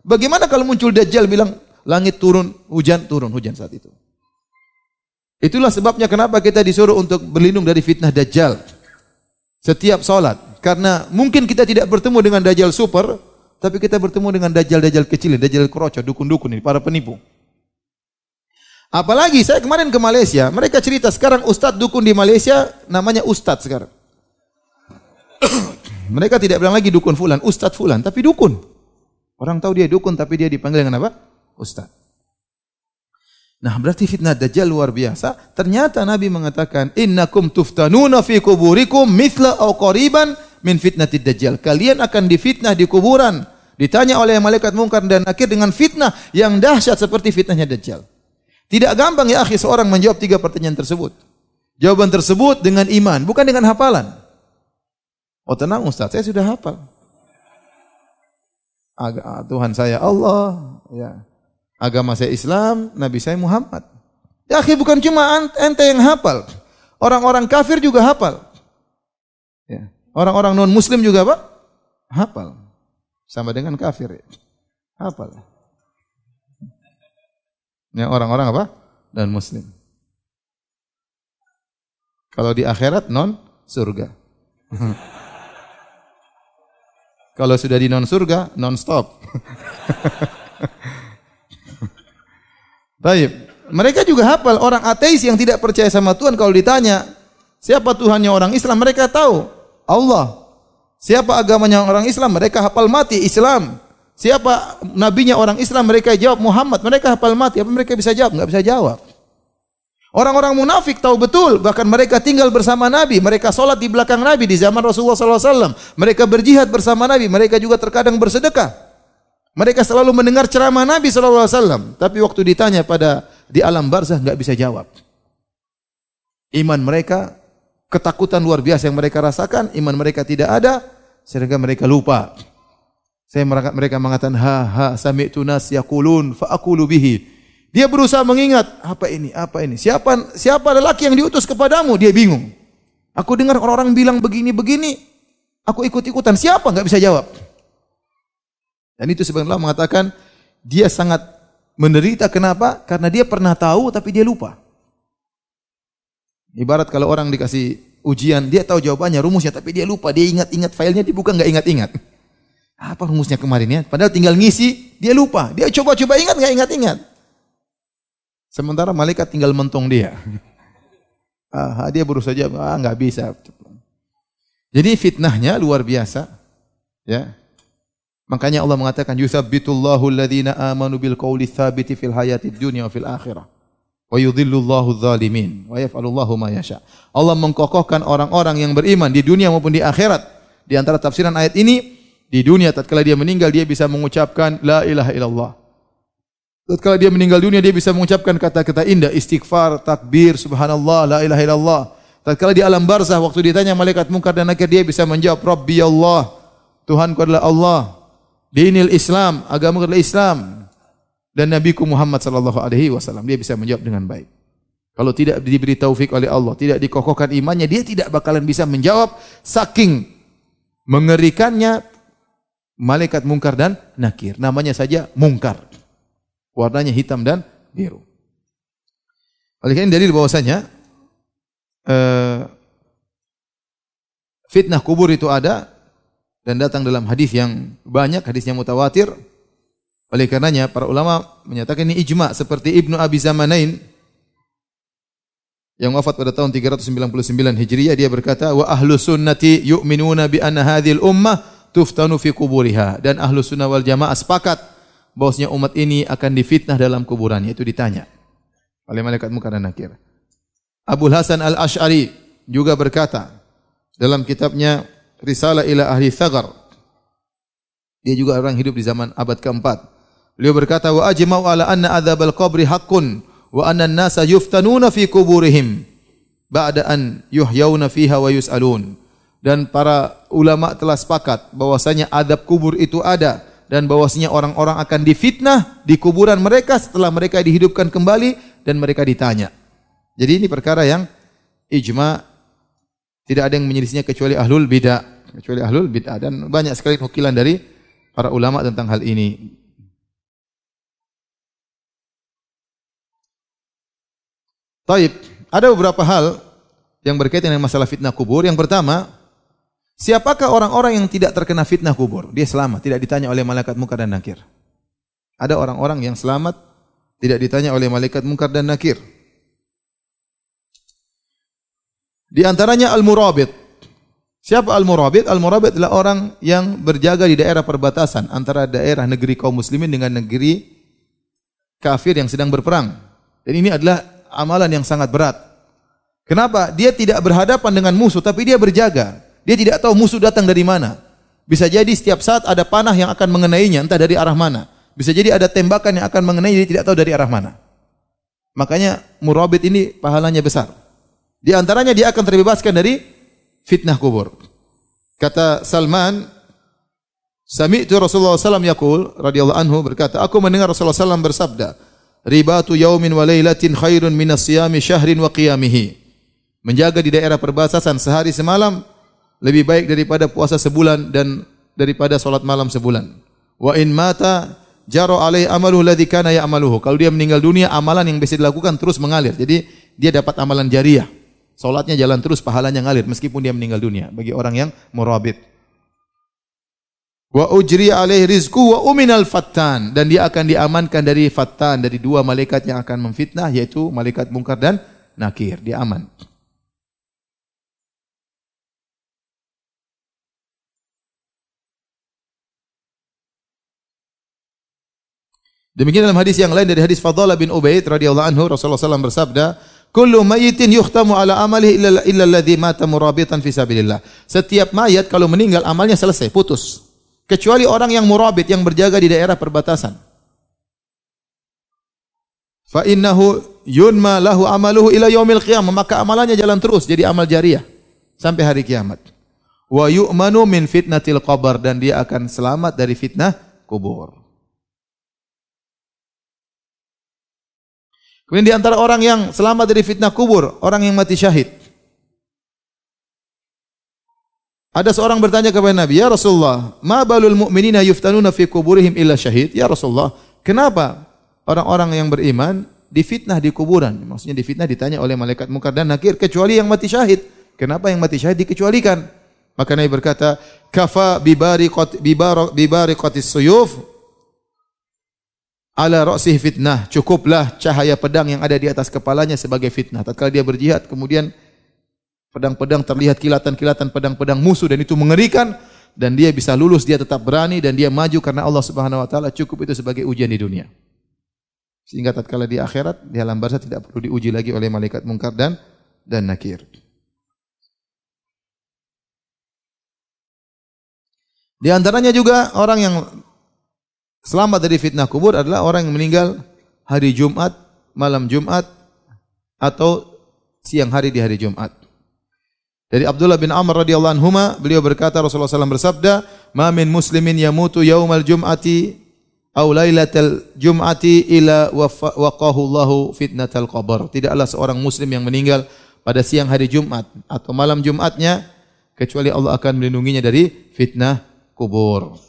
Bagaimana kalau muncul dajjal bilang langit turun, hujan turun, hujan saat itu. Itulah sebabnya kenapa kita disuruh untuk berlindung dari fitnah dajjal. Setiap salat. Karena mungkin kita tidak bertemu dengan dajjal super, tapi kita bertemu dengan dajjal-dajjal kecil, dajjal kroco, dukun-dukun ini, para penipu. Apalagi saya kemarin ke Malaysia, mereka cerita sekarang ustadz dukun di Malaysia namanya ustadz sekarang. mereka tidak bilang lagi dukun fulan, ustadz fulan, tapi dukun. Orang tahu dia dukun tapi dia dipanggil dengan apa? Ustadz. Nah, berarti fitnah dajjal luar biasa. Ternyata Nabi mengatakan, "Innakum tuftanuna fi kuburikum mithla aw qariban min fitnatid dajjal." Kalian akan difitnah di kuburan. Ditanya oleh malaikat mungkar dan akhir dengan fitnah yang dahsyat seperti fitnahnya dajjal. Tidak gampang ya akhi seorang menjawab tiga pertanyaan tersebut. Jawaban tersebut dengan iman, bukan dengan hafalan. Oh tenang Ustaz, saya sudah hafal. Agak, Tuhan saya Allah, ya. Agama saya Islam, Nabi saya Muhammad. Ya akhi bukan cuma ente yang hafal. Orang-orang kafir juga hafal. Ya. Orang-orang non muslim juga apa? Hafal. Sama dengan kafir. Ya. Hafal. Ya orang-orang apa? Dan muslim. Kalau di akhirat non surga. Kalau sudah di non surga, non stop. Baik. Mereka juga hafal orang ateis yang tidak percaya sama Tuhan kalau ditanya siapa Tuhannya orang Islam mereka tahu Allah. Siapa agamanya orang Islam mereka hafal mati Islam. Siapa nabinya orang Islam? Mereka jawab Muhammad. Mereka hafal mati. Apa mereka bisa jawab? Enggak bisa jawab. Orang-orang munafik tahu betul, bahkan mereka tinggal bersama Nabi, mereka sholat di belakang Nabi di zaman Rasulullah SAW. Mereka berjihad bersama Nabi, mereka juga terkadang bersedekah. Mereka selalu mendengar ceramah Nabi SAW. Tapi waktu ditanya pada di alam barzah nggak bisa jawab. Iman mereka, ketakutan luar biasa yang mereka rasakan, iman mereka tidak ada, sehingga mereka lupa. Saya mereka mengatakan ha ha sami'tu nas yaqulun fa aqulu bihi. Dia berusaha mengingat apa ini, apa ini. Siapa siapa lelaki yang diutus kepadamu? Dia bingung. Aku dengar orang-orang bilang begini begini. Aku ikut-ikutan. Siapa? Enggak bisa jawab. Dan itu sebenarnya mengatakan dia sangat menderita kenapa? Karena dia pernah tahu tapi dia lupa. Ibarat kalau orang dikasih ujian, dia tahu jawabannya, rumusnya, tapi dia lupa. Dia ingat-ingat filenya dibuka nggak ingat-ingat. Apa rumusnya kemarin ya? Padahal tinggal ngisi, dia lupa. Dia coba-coba ingat nggak ingat-ingat. Sementara malaikat tinggal mentong dia. Ah, dia berusaha saja, ah nggak bisa. Jadi fitnahnya luar biasa. Ya. Makanya Allah mengatakan yuthabbitullahu alladhina amanu bil qawli tsabiti fil hayatid dunya fil akhirah. Wa yudhillullahu dzalimin wa yaf'alullahu ma yasha. Allah mengkokohkan orang-orang yang beriman di dunia maupun di akhirat. Di antara tafsiran ayat ini, di dunia tatkala dia meninggal dia bisa mengucapkan la ilaha illallah. Tatkala dia meninggal dunia dia bisa mengucapkan kata-kata indah, istighfar, takbir, subhanallah, la ilaha illallah. Tatkala di alam barzah waktu ditanya malaikat mungkar dan nakir dia bisa menjawab Rabbi Allah. Tuhanku adalah Allah. Dinil Islam, agama adalah Islam. Dan Nabiku Muhammad sallallahu alaihi wasallam dia bisa menjawab dengan baik. Kalau tidak diberi taufik oleh Allah, tidak dikokohkan imannya, dia tidak bakalan bisa menjawab saking mengerikannya malaikat mungkar dan nakir. Namanya saja mungkar. Warnanya hitam dan biru. Oleh karena dalil bahwasanya uh, fitnah kubur itu ada dan datang dalam hadis yang banyak, hadisnya mutawatir. Oleh karenanya para ulama menyatakan ini ijma seperti Ibnu Abi Zamanain yang wafat pada tahun 399 Hijriah dia berkata wa ahlu sunnati yu'minuna bi anna hadhil ummah tuftanu fi kuburiha dan ahlu sunnah wal jamaah sepakat bahwasanya umat ini akan difitnah dalam kuburannya. Itu ditanya oleh malaikat munkar dan nakir. Abu Hasan Al-Ash'ari juga berkata dalam kitabnya Risalah ila Ahli Thagar. Dia juga orang hidup di zaman abad keempat. Beliau berkata, "Wa ajma'u ala anna adzabal qabri haqqun wa anna an-nasa yuftanuna fi kuburihim ba'da an yuhyawna fiha wa yus'alun." Dan para ulama telah sepakat bahwasanya adab kubur itu ada dan bahwasanya orang-orang akan difitnah di kuburan mereka setelah mereka dihidupkan kembali dan mereka ditanya. Jadi ini perkara yang ijma tidak ada yang menyelisihinya kecuali ahlul bidah, kecuali ahlul bidah dan banyak sekali nukilan dari para ulama tentang hal ini. Taib, ada beberapa hal yang berkaitan dengan masalah fitnah kubur. Yang pertama, Siapakah orang-orang yang tidak terkena fitnah kubur? Dia selamat, tidak ditanya oleh malaikat munkar dan nakir. Ada orang-orang yang selamat, tidak ditanya oleh malaikat munkar dan nakir. Di antaranya al-murabit. Siapa al-murabit? Al-murabit adalah orang yang berjaga di daerah perbatasan antara daerah negeri kaum muslimin dengan negeri kafir yang sedang berperang. Dan ini adalah amalan yang sangat berat. Kenapa? Dia tidak berhadapan dengan musuh, tapi dia berjaga. Dia tidak tahu musuh datang dari mana. Bisa jadi setiap saat ada panah yang akan mengenainya, entah dari arah mana. Bisa jadi ada tembakan yang akan mengenai, dia tidak tahu dari arah mana. Makanya murabit ini pahalanya besar. Di antaranya dia akan terbebaskan dari fitnah kubur. Kata Salman, Sami'tu Rasulullah SAW yakul, radhiyallahu anhu berkata, aku mendengar Rasulullah SAW bersabda, Ribatu yaumin wa laylatin khairun minas siyami syahrin wa qiyamihi. Menjaga di daerah perbatasan sehari semalam lebih baik daripada puasa sebulan dan daripada salat malam sebulan. Wa in mata jaro alai amaluhu alladhi kana ya'maluhu. Kalau dia meninggal dunia, amalan yang bisa dilakukan terus mengalir. Jadi dia dapat amalan jariah. Salatnya jalan terus, pahalanya ngalir meskipun dia meninggal dunia bagi orang yang murabit. Wa ujri alaihi rizqu wa uminal fattan dan dia akan diamankan dari fattan dari dua malaikat yang akan memfitnah yaitu malaikat mungkar dan nakir. Dia aman. Demikian dalam hadis yang lain dari hadis Fadhalah bin Ubaid radhiyallahu anhu Rasulullah SAW bersabda, "Kullu mayyitin yukhtamu ala amalihi illa illa alladhi mata murabitan fi sabilillah." Setiap mayat kalau meninggal amalnya selesai, putus. Kecuali orang yang murabit yang berjaga di daerah perbatasan. Fa innahu yunma lahu amaluhu ila yaumil qiyamah, maka amalannya jalan terus jadi amal jariah sampai hari kiamat. Wa yu'manu min fitnatil qabr dan dia akan selamat dari fitnah kubur. Kemudian di antara orang yang selamat dari fitnah kubur, orang yang mati syahid. Ada seorang bertanya kepada Nabi, "Ya Rasulullah, ma balul mu'minina yuftanuna fi kuburihim illa syahid?" Ya Rasulullah, kenapa orang-orang yang beriman difitnah di kuburan? Maksudnya difitnah ditanya oleh malaikat munkar dan nakir kecuali yang mati syahid. Kenapa yang mati syahid dikecualikan? Maka Nabi berkata, "Kafa bibari bibari qatis suyuf ala ra'sih fitnah. Cukuplah cahaya pedang yang ada di atas kepalanya sebagai fitnah. Tatkala dia berjihad, kemudian pedang-pedang terlihat kilatan-kilatan pedang-pedang musuh dan itu mengerikan dan dia bisa lulus, dia tetap berani dan dia maju karena Allah Subhanahu wa taala cukup itu sebagai ujian di dunia. Sehingga tatkala di akhirat di alam barzah tidak perlu diuji lagi oleh malaikat mungkar dan dan nakir. Di antaranya juga orang yang Selamat dari fitnah kubur adalah orang yang meninggal hari Jumat, malam Jumat atau siang hari di hari Jumat. Dari Abdullah bin Amr radhiyallahu anhu beliau berkata Rasulullah SAW bersabda, "Ma min muslimin yamutu yaumal jum'ati aw lailatal jum'ati ila waqahu Allahu fitnatal qabr." Tidaklah seorang muslim yang meninggal pada siang hari Jumat atau malam Jumatnya kecuali Allah akan melindunginya dari fitnah kubur.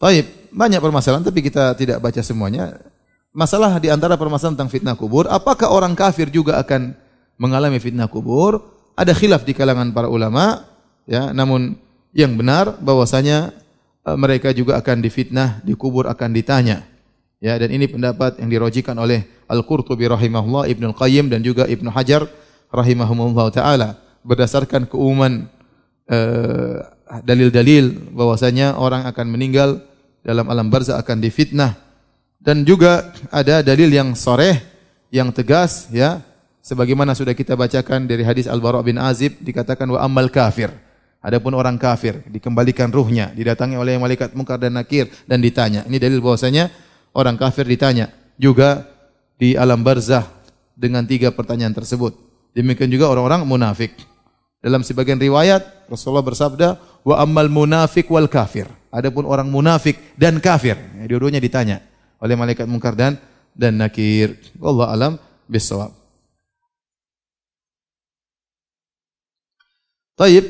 Taib, banyak permasalahan tapi kita tidak baca semuanya. Masalah di antara permasalahan tentang fitnah kubur, apakah orang kafir juga akan mengalami fitnah kubur? Ada khilaf di kalangan para ulama, ya. Namun yang benar bahwasanya uh, mereka juga akan difitnah, dikubur akan ditanya. Ya, dan ini pendapat yang dirojikan oleh Al-Qurtubi rahimahullah, Ibnu Al-Qayyim dan juga Ibnu Hajar rahimahumullah taala berdasarkan keumuman uh, dalil-dalil bahwasanya orang akan meninggal dalam alam barzah akan difitnah. Dan juga ada dalil yang soreh yang tegas ya sebagaimana sudah kita bacakan dari hadis Al-Bara bin Azib dikatakan wa amal kafir. Adapun orang kafir dikembalikan ruhnya didatangi oleh malaikat mungkar dan nakir dan ditanya. Ini dalil bahwasanya orang kafir ditanya juga di alam barzah dengan tiga pertanyaan tersebut. Demikian juga orang-orang munafik. Dalam sebagian riwayat Rasulullah bersabda wa ammal munafik wal kafir Adapun orang munafik dan kafir, ya, dua-duanya ditanya oleh malaikat mungkar dan dan nakir. Allah alam bisawab. Taib,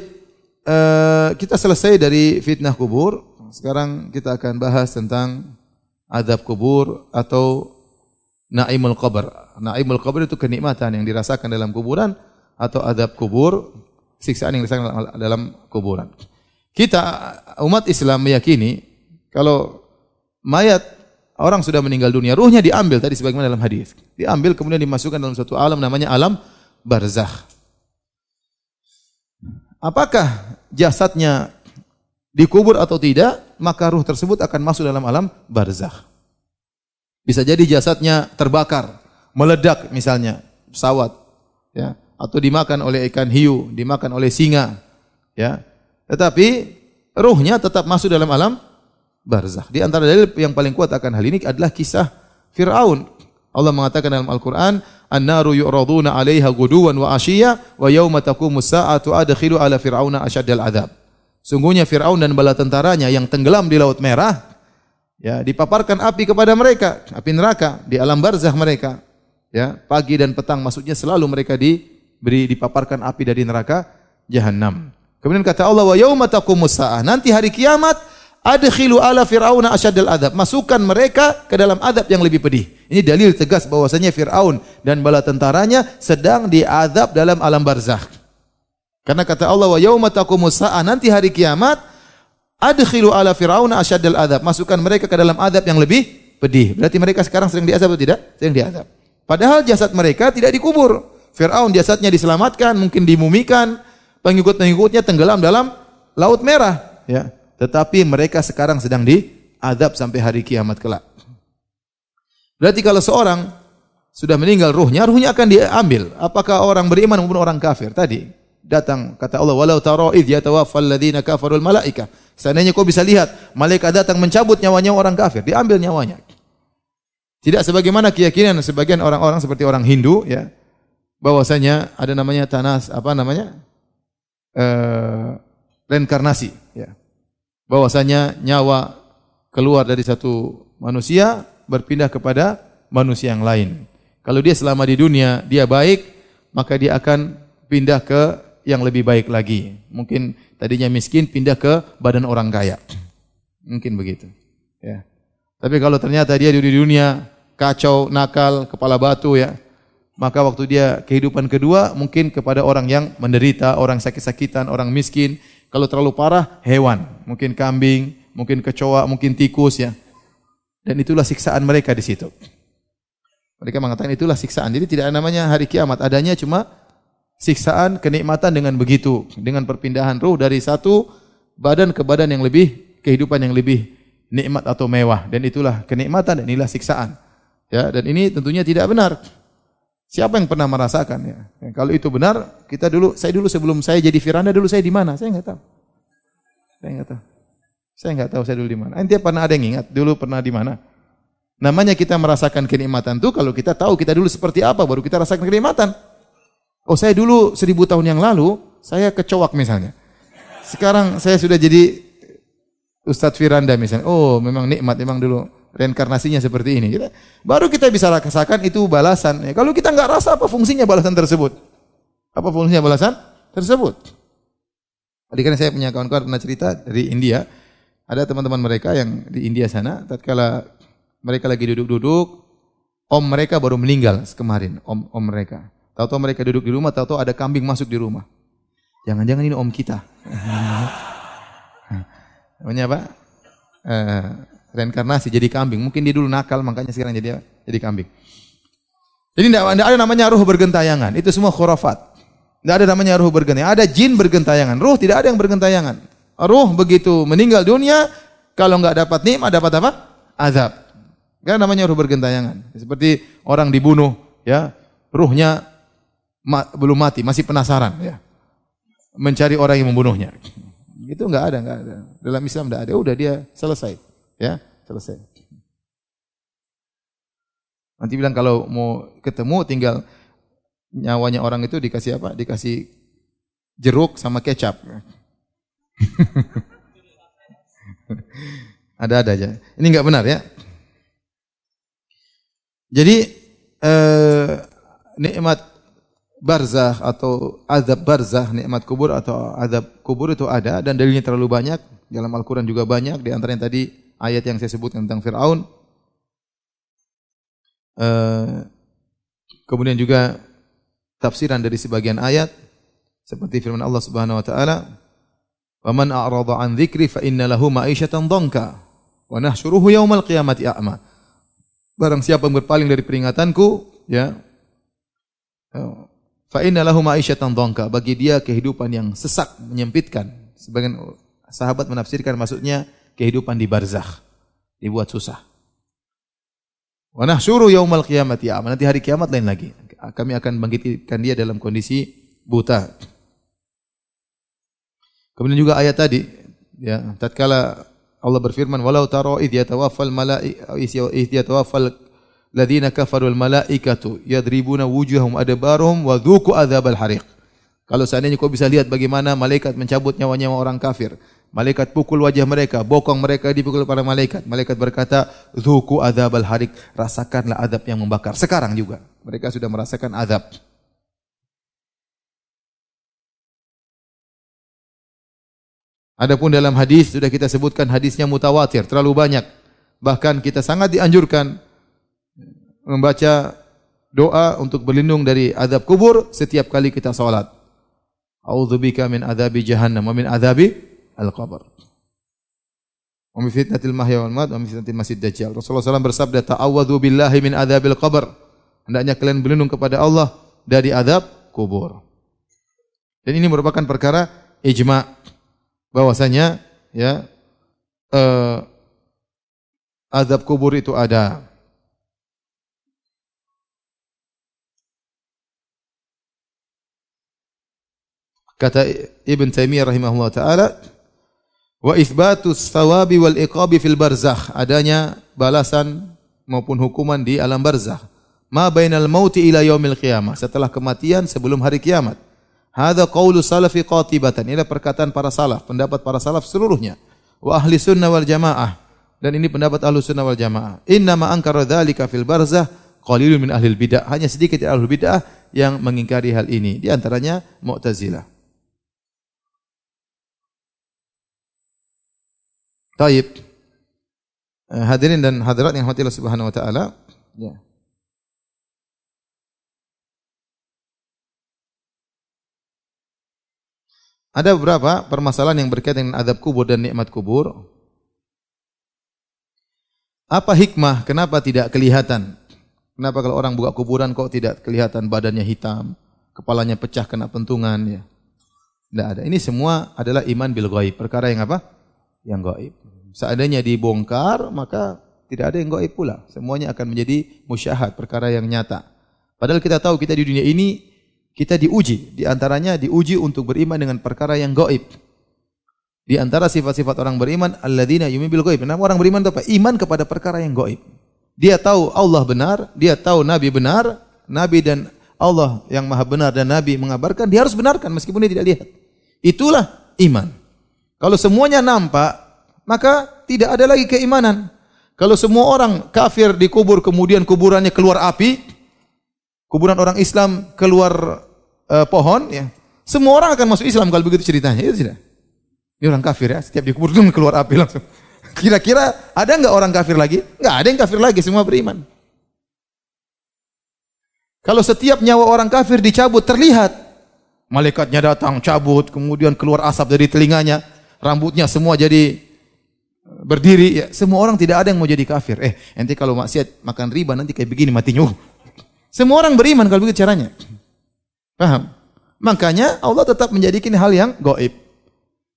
uh, kita selesai dari fitnah kubur. Sekarang kita akan bahas tentang adab kubur atau naimul qabr. Naimul qabr itu kenikmatan yang dirasakan dalam kuburan atau adab kubur, siksaan yang dirasakan dalam kuburan. Kita umat Islam meyakini kalau mayat orang sudah meninggal dunia, ruhnya diambil tadi sebagaimana dalam hadis. Diambil kemudian dimasukkan dalam suatu alam namanya alam barzakh. Apakah jasadnya dikubur atau tidak, maka ruh tersebut akan masuk dalam alam barzakh. Bisa jadi jasadnya terbakar, meledak misalnya, pesawat, ya, atau dimakan oleh ikan hiu, dimakan oleh singa, ya. Tetapi ruhnya tetap masuk dalam alam barzakh. Di antara dalil yang paling kuat akan hal ini adalah kisah Fir'aun. Allah mengatakan dalam Al-Quran, An-naru yu'raduna 'alaiha guduwan wa ashiya wa yauma taqumus sa'atu adkhilu ala fir'auna asyaddal adzab. Sungguhnya Firaun dan bala tentaranya yang tenggelam di Laut Merah ya dipaparkan api kepada mereka, api neraka di alam barzakh mereka. Ya, pagi dan petang maksudnya selalu mereka diberi dipaparkan api dari neraka jahanam. Kemudian kata Allah wa yauma taqumus saah. Nanti hari kiamat adkhilu ala fir'auna asyaddal adab. Masukkan mereka ke dalam adab yang lebih pedih. Ini dalil tegas bahwasanya Firaun dan bala tentaranya sedang diadab dalam alam barzakh. Karena kata Allah wa yauma taqumus saah. Nanti hari kiamat adkhilu ala fir'auna asyaddal adab. Masukkan mereka ke dalam adab yang lebih pedih. Berarti mereka sekarang sering diazab atau tidak? Sering diazab. Padahal jasad mereka tidak dikubur. Fir'aun jasadnya diselamatkan, mungkin dimumikan, pengikut-pengikutnya tenggelam dalam laut merah, ya. Tetapi mereka sekarang sedang diadab sampai hari kiamat kelak. Berarti kalau seorang sudah meninggal ruhnya, ruhnya akan diambil. Apakah orang beriman maupun orang kafir? Tadi datang kata Allah, "Walau tara id yatawaffal ladzina kafarul malaika." Seandainya kau bisa lihat malaikat datang mencabut nyawanya orang kafir, diambil nyawanya. Tidak sebagaimana keyakinan sebagian orang-orang seperti orang Hindu ya, bahwasanya ada namanya tanas apa namanya? Uh, reinkarnasi ya. Bahwasanya nyawa keluar dari satu manusia berpindah kepada manusia yang lain. Kalau dia selama di dunia dia baik, maka dia akan pindah ke yang lebih baik lagi. Mungkin tadinya miskin pindah ke badan orang kaya. Mungkin begitu. Ya. Tapi kalau ternyata dia di dunia kacau, nakal, kepala batu ya, maka waktu dia kehidupan kedua mungkin kepada orang yang menderita, orang sakit-sakitan, orang miskin. Kalau terlalu parah, hewan, mungkin kambing, mungkin kecoa, mungkin tikus ya. Dan itulah siksaan mereka di situ. Mereka mengatakan itulah siksaan. Jadi tidak namanya hari kiamat. Adanya cuma siksaan, kenikmatan dengan begitu. Dengan perpindahan ruh dari satu badan ke badan yang lebih, kehidupan yang lebih nikmat atau mewah. Dan itulah kenikmatan dan inilah siksaan. Ya, dan ini tentunya tidak benar. Siapa yang pernah merasakan ya? ya kalau itu benar, kita dulu, saya dulu sebelum saya jadi Firanda dulu saya di mana? Saya nggak tahu. Saya nggak tahu. Saya nggak tahu saya dulu di mana. Ente pernah ada yang ingat dulu pernah di mana? Namanya kita merasakan kenikmatan itu kalau kita tahu kita dulu seperti apa baru kita rasakan kenikmatan. Oh saya dulu seribu tahun yang lalu saya kecoak misalnya. Sekarang saya sudah jadi Ustadz Firanda misalnya. Oh memang nikmat memang dulu reinkarnasinya seperti ini. Kita, baru kita bisa rasakan itu balasan. Ya, kalau kita nggak rasa apa fungsinya balasan tersebut? Apa fungsinya balasan tersebut? Tadi kan saya punya kawan-kawan pernah cerita dari India ada teman-teman mereka yang di India sana, tatkala mereka lagi duduk-duduk, om mereka baru meninggal kemarin, om om mereka. Tahu-tahu mereka duduk di rumah, tahu-tahu ada kambing masuk di rumah. Jangan-jangan ini om kita. Namanya apa? Uh, reinkarnasi jadi kambing. Mungkin dia dulu nakal, makanya sekarang jadi jadi kambing. Jadi tidak ada namanya ruh bergentayangan. Itu semua khurafat. Tidak ada namanya ruh bergentayangan. Ada jin bergentayangan. Ruh tidak ada yang bergentayangan ruh begitu meninggal dunia, kalau nggak dapat nikmat dapat apa? Azab. Kan namanya ruh bergentayangan. Seperti orang dibunuh, ya, ruhnya ma belum mati, masih penasaran, ya. Mencari orang yang membunuhnya. Itu nggak ada, nggak ada. Dalam Islam nggak ada. Udah dia selesai, ya, selesai. Nanti bilang kalau mau ketemu tinggal nyawanya orang itu dikasih apa? Dikasih jeruk sama kecap. Ada-ada aja. Ini enggak benar ya. Jadi eh, nikmat barzah atau azab barzah, nikmat kubur atau azab kubur itu ada dan dalilnya terlalu banyak. Dalam Al-Qur'an juga banyak di antara yang tadi ayat yang saya sebutkan tentang Firaun. Eh, kemudian juga tafsiran dari sebagian ayat seperti firman Allah Subhanahu wa taala Wa man a'rada an dzikri fa inna lahu ma'isyatan dhanka wa nahsyuruhu yaumal qiyamati a'ma. Barang siapa yang berpaling dari peringatanku, ya, fa inna lahu ma'isyatan dhanka. Bagi dia kehidupan yang sesak, menyempitkan. Sebagian sahabat menafsirkan maksudnya kehidupan di barzakh, dibuat susah. Wa nahsyuru yaumal qiyamati a'ma. Nanti hari kiamat lain lagi. Kami akan bangkitkan dia dalam kondisi buta. Kemudian juga ayat tadi ya tatkala Allah berfirman walau taro id yatawaffal malaika id yatawaffal ladina kafarul malaikatu yadribuna wujuhahum adbarum wa dhuku adzabal hariq. Kalau seandainya kau bisa lihat bagaimana malaikat mencabut nyawa-nyawa orang kafir, malaikat pukul wajah mereka, bokong mereka dipukul para malaikat. Malaikat berkata, "Dzuku adzabal hariq." Rasakanlah azab yang membakar. Sekarang juga mereka sudah merasakan azab. Adapun dalam hadis sudah kita sebutkan hadisnya mutawatir, terlalu banyak. Bahkan kita sangat dianjurkan membaca doa untuk berlindung dari azab kubur setiap kali kita salat. A'udzubika min adzabi jahannam wa min adzabi al-qabr. Wa min fitnatil mahya wal mat wa min fitnatil masjid dajjal. Rasulullah SAW bersabda, "Ta'awwadzu billahi min adzabil qabr." Hendaknya kalian berlindung kepada Allah dari adab kubur. Dan ini merupakan perkara ijma bahwasanya ya eh, azab kubur itu ada. Kata Ibn Taimiyah rahimahullah taala, wa itsbatus thawabi wal iqabi fil barzakh, adanya balasan maupun hukuman di alam barzakh. Ma bainal mauti ila yaumil qiyamah, setelah kematian sebelum hari kiamat. Hadza qaulu salafi qatibatan. Ini perkataan para salaf, pendapat para salaf seluruhnya. Wa ahli sunnah wal jamaah. Dan ini pendapat ahli sunnah wal jamaah. Inna ma ankara dzalika fil barzakh qalilun min ahli bidah. Hanya sedikit ahli bidah yang mengingkari hal ini. Di antaranya Mu'tazilah. Taib. Eh, hadirin dan hadirat yang Allah Subhanahu wa taala, ya. Ada beberapa permasalahan yang berkaitan dengan adab kubur dan nikmat kubur. Apa hikmah kenapa tidak kelihatan? Kenapa kalau orang buka kuburan kok tidak kelihatan badannya hitam, kepalanya pecah kena pentungan ya? Tidak ada. Ini semua adalah iman bil ghaib. Perkara yang apa? Yang gaib. Seandainya dibongkar, maka tidak ada yang gaib pula. Semuanya akan menjadi musyahad, perkara yang nyata. Padahal kita tahu kita di dunia ini kita diuji, di antaranya diuji untuk beriman dengan perkara yang gaib. Di antara sifat-sifat orang beriman, alladzina yu'minu bil ghaib. Nama orang beriman itu apa? Iman kepada perkara yang gaib. Dia tahu Allah benar, dia tahu Nabi benar, Nabi dan Allah yang maha benar dan Nabi mengabarkan, dia harus benarkan meskipun dia tidak lihat. Itulah iman. Kalau semuanya nampak, maka tidak ada lagi keimanan. Kalau semua orang kafir dikubur kemudian kuburannya keluar api, kuburan orang Islam keluar uh, pohon, ya, semua orang akan masuk Islam kalau begitu ceritanya. Itu tidak. Ini orang kafir ya, setiap dikubur itu keluar api langsung. Kira-kira ada nggak orang kafir lagi? Nggak ada yang kafir lagi, semua beriman. Kalau setiap nyawa orang kafir dicabut terlihat, malaikatnya datang cabut, kemudian keluar asap dari telinganya, rambutnya semua jadi berdiri, ya, semua orang tidak ada yang mau jadi kafir. Eh, nanti kalau maksiat makan riba nanti kayak begini matinya. Uh. Semua orang beriman kalau begitu caranya. Paham? Makanya Allah tetap menjadikan hal yang goib.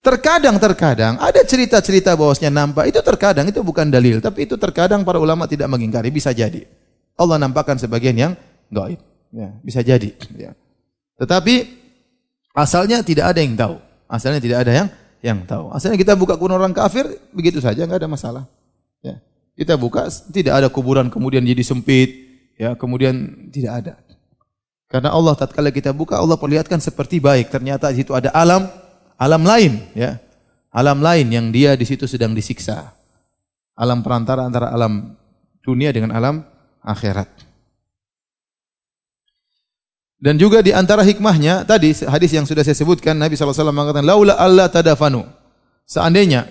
Terkadang terkadang ada cerita-cerita bahwasanya nampak itu terkadang itu bukan dalil, tapi itu terkadang para ulama tidak mengingkari bisa jadi. Allah nampakkan sebagian yang goib. Ya, bisa jadi. Ya. Tetapi asalnya tidak ada yang tahu. Asalnya tidak ada yang yang tahu. Asalnya kita buka kuburan orang kafir, begitu saja, nggak ada masalah. Ya. Kita buka, tidak ada kuburan kemudian jadi sempit, ya kemudian tidak ada. Karena Allah tatkala kita buka, Allah perlihatkan seperti baik. Ternyata di situ ada alam, alam lain, ya, alam lain yang dia di situ sedang disiksa. Alam perantara antara alam dunia dengan alam akhirat. Dan juga di antara hikmahnya tadi hadis yang sudah saya sebutkan Nabi SAW mengatakan laula Allah tadafanu. Seandainya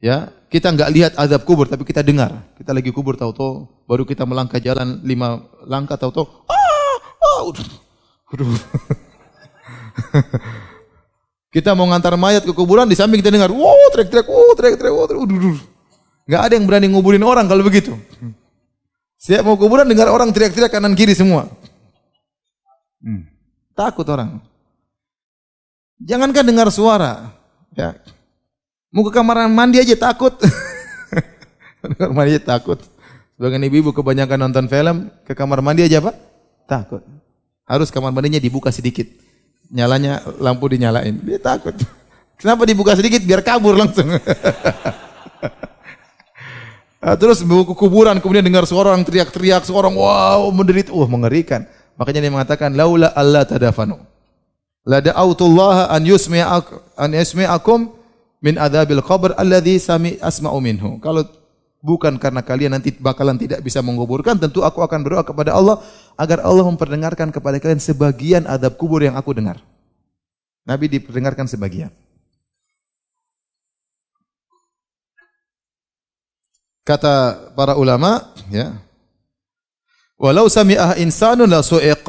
ya kita enggak lihat azab kubur tapi kita dengar. Kita lagi kubur tahu-tahu baru kita melangkah jalan lima langkah tahu-tahu ah, ah udah. kita mau ngantar mayat ke kuburan di samping kita dengar wow teriak-teriak wow teriak-teriak wow teriak, Enggak ada yang berani nguburin orang kalau begitu. Siap mau kuburan dengar orang teriak-teriak kanan kiri semua. Hmm. Takut orang. Jangankan dengar suara, ya. Mau ke kamar mandi aja takut. kamar mandi aja takut. Sebagian ibu-ibu kebanyakan nonton film, ke kamar mandi aja apa? Takut. Harus kamar mandinya dibuka sedikit. Nyalanya lampu dinyalain. Dia takut. Kenapa dibuka sedikit? Biar kabur langsung. Terus ke kuburan, kemudian dengar suara orang teriak-teriak, seorang wow menderit, wah mengerikan. Makanya dia mengatakan laula Allah tadafanu. La da'autullaha an yusmi'akum an yusmi'akum min adzabil qabr alladhi sami asma'u minhu. Kalau bukan karena kalian nanti bakalan tidak bisa menguburkan, tentu aku akan berdoa kepada Allah agar Allah memperdengarkan kepada kalian sebagian adab kubur yang aku dengar. Nabi diperdengarkan sebagian. Kata para ulama, ya, Walau sami'ah insanun la su'iq.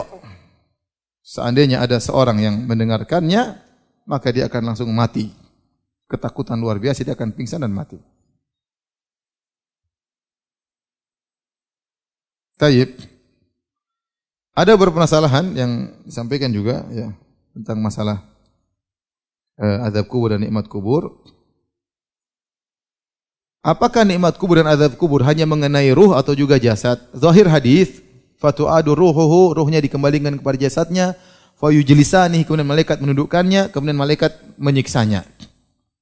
Seandainya ada seorang yang mendengarkannya, maka dia akan langsung mati. Ketakutan luar biasa, dia akan pingsan dan mati. Tayyib. Ada berpermasalahan yang disampaikan juga ya tentang masalah uh, azab kubur dan nikmat kubur. Apakah nikmat kubur dan azab kubur hanya mengenai ruh atau juga jasad? Zahir hadis, fatu'adu ruhuhu, ruhnya dikembalikan kepada jasadnya, fayujlisani, kemudian malaikat menundukkannya, kemudian malaikat menyiksanya.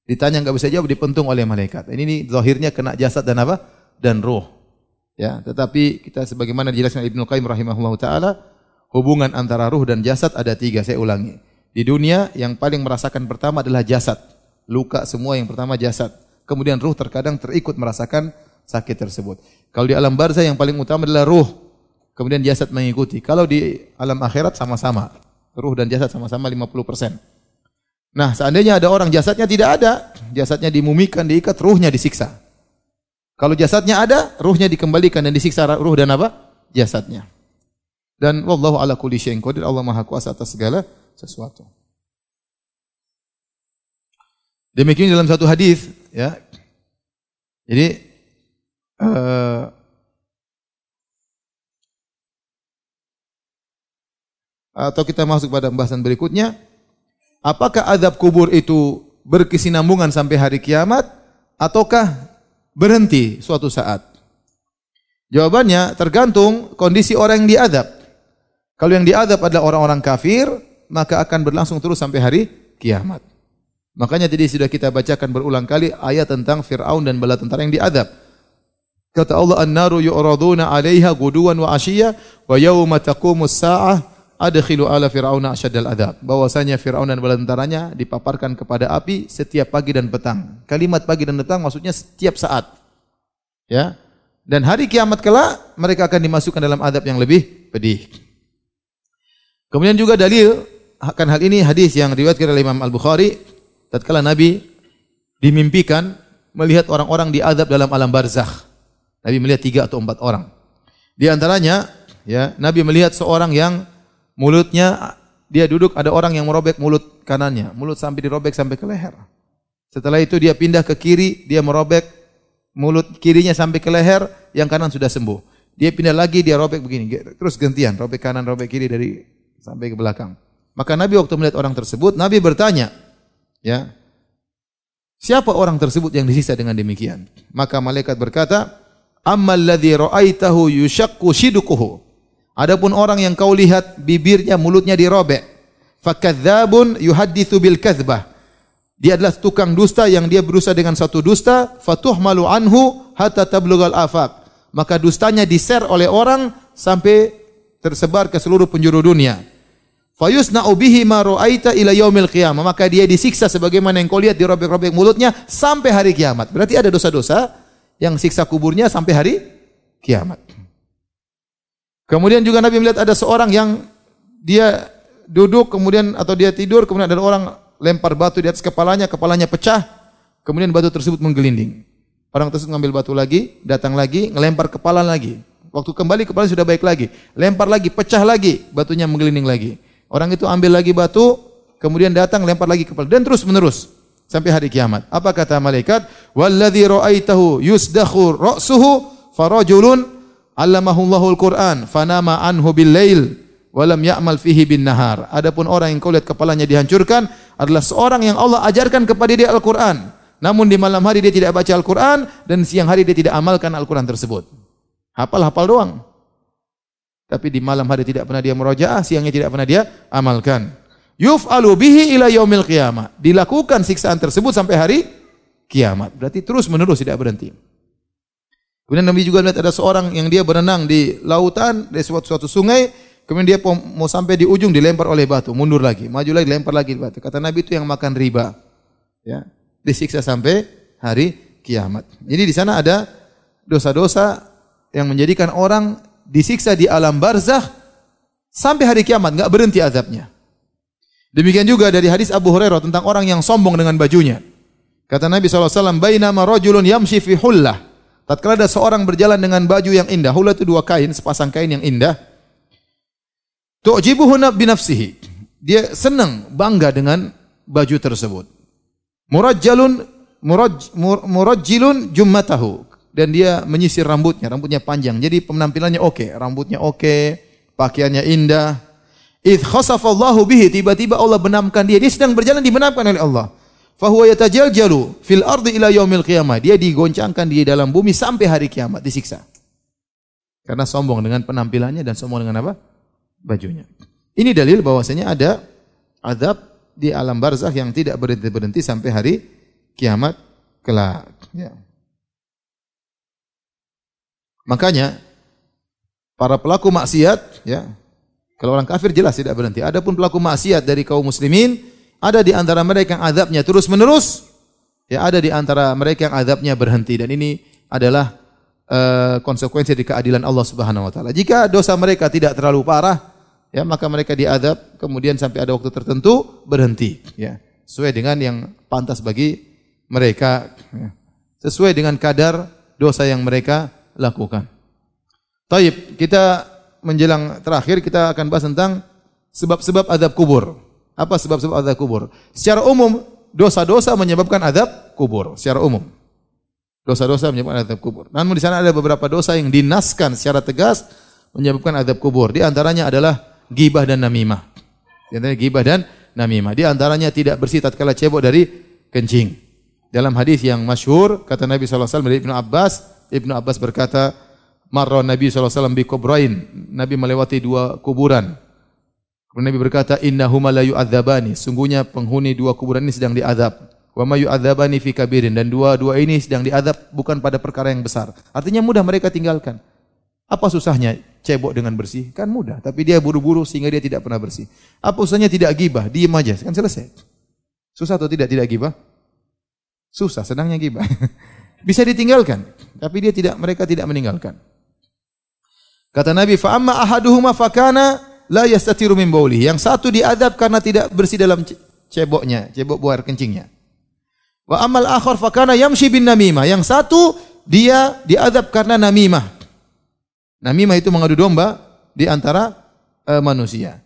Ditanya enggak bisa jawab, dipentung oleh malaikat. Ini, ini zahirnya kena jasad dan apa? Dan ruh. Ya, tetapi kita sebagaimana dijelaskan Ibnu Qayyim rahimahullah taala, hubungan antara ruh dan jasad ada tiga. Saya ulangi. Di dunia yang paling merasakan pertama adalah jasad. Luka semua yang pertama jasad. Kemudian ruh terkadang terikut merasakan sakit tersebut. Kalau di alam barzah yang paling utama adalah ruh. Kemudian jasad mengikuti. Kalau di alam akhirat sama-sama. Ruh dan jasad sama-sama 50%. Nah, seandainya ada orang jasadnya tidak ada, jasadnya dimumikan, diikat, ruhnya disiksa. Kalau jasadnya ada, ruhnya dikembalikan dan disiksa ruh dan apa? Jasadnya. Dan wallahu ala kulli syai'in qadir. Allah Maha kuasa atas segala sesuatu. Demikian dalam satu hadis, ya. Jadi uh, atau kita masuk pada pembahasan berikutnya, apakah azab kubur itu berkesinambungan sampai hari kiamat ataukah berhenti suatu saat? Jawabannya tergantung kondisi orang yang diadab. Kalau yang diadab adalah orang-orang kafir, maka akan berlangsung terus sampai hari kiamat. Makanya tadi sudah kita bacakan berulang kali ayat tentang Fir'aun dan bala tentara yang diadab. Kata Allah, An-naru yu'raduna 'alaiha guduwan wa 'ashiyya wa yawma taqumus sa'ah adkhilu ala fir'auna asyaddal adab. Bahwasanya Firaun dan bala tentaranya dipaparkan kepada api setiap pagi dan petang. Kalimat pagi dan petang maksudnya setiap saat. Ya. Dan hari kiamat kelak mereka akan dimasukkan dalam adab yang lebih pedih. Kemudian juga dalil akan hal ini hadis yang diriwayatkan oleh Imam Al-Bukhari tatkala Nabi dimimpikan melihat orang-orang diadab dalam alam barzakh. Nabi melihat tiga atau empat orang. Di antaranya ya Nabi melihat seorang yang mulutnya dia duduk ada orang yang merobek mulut kanannya, mulut sampai dirobek sampai ke leher. Setelah itu dia pindah ke kiri, dia merobek mulut kirinya sampai ke leher, yang kanan sudah sembuh. Dia pindah lagi, dia robek begini, terus gantian, robek kanan, robek kiri dari sampai ke belakang. Maka Nabi waktu melihat orang tersebut, Nabi bertanya, ya, siapa orang tersebut yang disiksa dengan demikian? Maka malaikat berkata, Ammal ladzi ra'aitahu yushaqqu. Adapun orang yang kau lihat bibirnya, mulutnya dirobek, fakadzabun yuhadditsu bil kadzbah. Dia adalah tukang dusta yang dia berusaha dengan satu dusta, fatuh malu anhu hatta tablugal afaq. Maka dustanya diser oleh orang sampai tersebar ke seluruh penjuru dunia. Fayusna'u bihi ma ra'aita ila yaumil qiyamah. Maka dia disiksa sebagaimana yang kau lihat dirobek-robek mulutnya sampai hari kiamat. Berarti ada dosa-dosa yang siksa kuburnya sampai hari kiamat. Kemudian juga Nabi melihat ada seorang yang dia duduk kemudian atau dia tidur kemudian ada orang lempar batu di atas kepalanya, kepalanya pecah, kemudian batu tersebut menggelinding. Orang tersebut ngambil batu lagi, datang lagi, ngelempar kepala lagi. Waktu kembali kepala sudah baik lagi, lempar lagi, pecah lagi, batunya menggelinding lagi. Orang itu ambil lagi batu, kemudian datang lempar lagi kepala dan terus menerus sampai hari kiamat. Apa kata malaikat? Walladzi ra'aitahu yusdakhu ra'suhu farajulun Allamahullahu al-Quran, fanama anhu bil lail, walam ya'mal fihi bin nahar. Adapun orang yang kau lihat kepalanya dihancurkan adalah seorang yang Allah ajarkan kepada dia Al-Quran. Namun di malam hari dia tidak baca Al-Quran dan siang hari dia tidak amalkan Al-Quran tersebut. Hafal-hafal doang. Tapi di malam hari tidak pernah dia merojaah, siangnya tidak pernah dia amalkan. Yuf'alu bihi ila yaumil qiyamah. Dilakukan siksaan tersebut sampai hari kiamat. Berarti terus menerus tidak berhenti. Kemudian Nabi juga melihat ada seorang yang dia berenang di lautan, di suatu, suatu sungai, kemudian dia mau sampai di ujung dilempar oleh batu, mundur lagi, maju lagi, dilempar lagi batu. Kata Nabi itu yang makan riba. Ya, disiksa sampai hari kiamat. Jadi di sana ada dosa-dosa yang menjadikan orang disiksa di alam barzakh sampai hari kiamat, enggak berhenti azabnya. Demikian juga dari hadis Abu Hurairah tentang orang yang sombong dengan bajunya. Kata Nabi SAW, Bainama rajulun yamshi fi hullah. Tatkala ada seorang berjalan dengan baju yang indah, hula itu dua kain, sepasang kain yang indah. Tu'jibuhu binafsihi. Dia senang, bangga dengan baju tersebut. Murajjalun muraj, murajjilun jummatahu dan dia menyisir rambutnya, rambutnya panjang. Jadi penampilannya oke, okay, rambutnya oke, okay, pakaiannya indah. Id khasafallahu bihi, tiba-tiba Allah benamkan dia. Dia sedang berjalan dibenamkan oleh Allah. Fahuwa yatajaljalu fil ardi ila yaumil qiyamah. Dia digoncangkan di dalam bumi sampai hari kiamat disiksa. Karena sombong dengan penampilannya dan sombong dengan apa? Bajunya. Ini dalil bahwasanya ada azab di alam barzakh yang tidak berhenti-berhenti sampai hari kiamat kelak. Ya. Makanya para pelaku maksiat, ya, kalau orang kafir jelas tidak berhenti. Adapun pelaku maksiat dari kaum muslimin, ada di antara mereka yang azabnya terus menerus, ya ada di antara mereka yang azabnya berhenti. Dan ini adalah uh, konsekuensi dari keadilan Allah Subhanahu wa taala. Jika dosa mereka tidak terlalu parah, ya maka mereka diadab kemudian sampai ada waktu tertentu berhenti, ya. Sesuai dengan yang pantas bagi mereka, ya. sesuai dengan kadar dosa yang mereka lakukan. Taib, kita menjelang terakhir kita akan bahas tentang sebab-sebab adab kubur. Apa sebab-sebab adab kubur? Secara umum, dosa-dosa menyebabkan adab kubur secara umum. Dosa-dosa menyebabkan adab kubur. Namun di sana ada beberapa dosa yang dinaskan secara tegas menyebabkan adab kubur. Di antaranya adalah gibah dan namimah. Di antaranya gibah dan namimah. Di antaranya tidak bersih tatkala cebok dari kencing. Dalam hadis yang masyhur kata Nabi SAW dari Ibnu Abbas, Ibnu Abbas berkata, Marra Nabi SAW bi kubrain. Nabi melewati dua kuburan. Kemudian Nabi berkata, Innahuma la yu'adzabani. Sungguhnya penghuni dua kuburan ini sedang diadab. Wa ma yu'adzabani fi kabirin dan dua-dua ini sedang diadab bukan pada perkara yang besar. Artinya mudah mereka tinggalkan. Apa susahnya cebok dengan bersih? Kan mudah, tapi dia buru-buru sehingga dia tidak pernah bersih. Apa susahnya tidak gibah? Diam aja, kan selesai. Susah atau tidak tidak gibah? Susah, senangnya gibah. Bisa ditinggalkan, tapi dia tidak mereka tidak meninggalkan. Kata Nabi, "Fa amma ahaduhuma fakana la yastatiru min bauli." Yang satu diadab karena tidak bersih dalam ceboknya, cebok buah kencingnya. Wa amal akhar fakana yamshi bin namimah. Yang satu dia diadab karena namimah. Namimah itu mengadu domba di antara uh, manusia.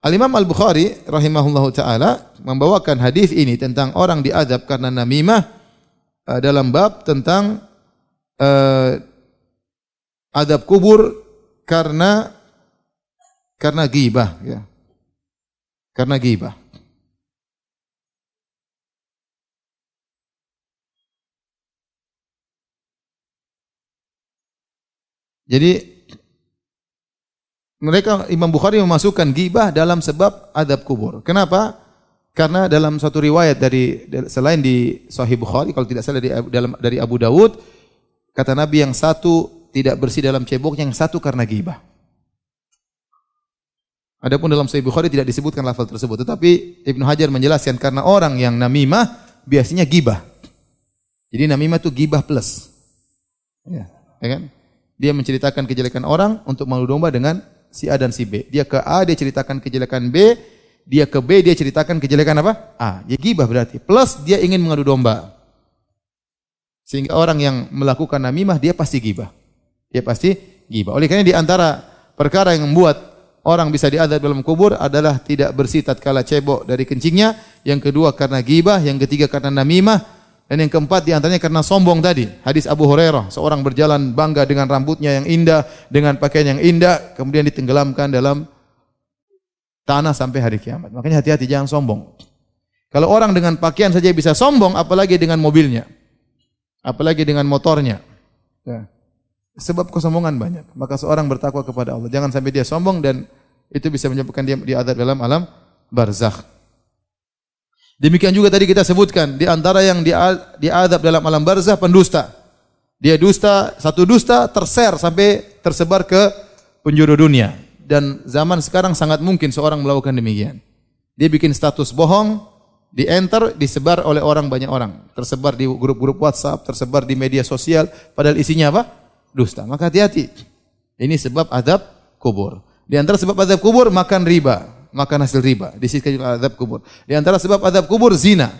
Al-Imam Al-Bukhari rahimahullahu taala membawakan hadis ini tentang orang diadab karena namimah uh, dalam bab tentang uh, adab kubur karena karena gibah ya. Karena gibah. Jadi mereka Imam Bukhari memasukkan gibah dalam sebab adab kubur. Kenapa? Karena dalam satu riwayat dari selain di Sahih Bukhari kalau tidak salah dari Abu Dawud kata Nabi yang satu tidak bersih dalam cebok, yang satu karena gibah. Adapun dalam Sahih Bukhari tidak disebutkan lafal tersebut, tetapi Ibnu Hajar menjelaskan karena orang yang namimah biasanya gibah. Jadi namimah itu gibah plus. Ya, ya kan? Dia menceritakan kejelekan orang untuk malu domba dengan si A dan si B. Dia ke A, dia ceritakan kejelekan B. Dia ke B, dia ceritakan kejelekan apa? A. Ya gibah berarti. Plus dia ingin mengadu domba. Sehingga orang yang melakukan namimah, dia pasti gibah. Dia pasti gibah. Oleh karena di antara perkara yang membuat orang bisa diadab dalam kubur adalah tidak bersih tatkala cebok dari kencingnya. Yang kedua karena gibah. Yang ketiga karena namimah. Dan yang keempat di antaranya karena sombong tadi. Hadis Abu Hurairah, seorang berjalan bangga dengan rambutnya yang indah, dengan pakaian yang indah, kemudian ditenggelamkan dalam tanah sampai hari kiamat. Makanya hati-hati jangan sombong. Kalau orang dengan pakaian saja bisa sombong, apalagi dengan mobilnya. Apalagi dengan motornya. Ya. Sebab kesombongan banyak. Maka seorang bertakwa kepada Allah. Jangan sampai dia sombong dan itu bisa menyebabkan dia diadab dalam alam barzakh. Demikian juga tadi kita sebutkan di antara yang diadab dalam alam barzah pendusta. Dia dusta, satu dusta terser sampai tersebar ke penjuru dunia. Dan zaman sekarang sangat mungkin seorang melakukan demikian. Dia bikin status bohong, di enter, disebar oleh orang banyak orang. Tersebar di grup-grup WhatsApp, tersebar di media sosial, padahal isinya apa? Dusta. Maka hati-hati. Ini sebab adab kubur. Di antara sebab adab kubur makan riba makan hasil riba. Disisikan juga azab kubur. Di antara sebab azab kubur zina.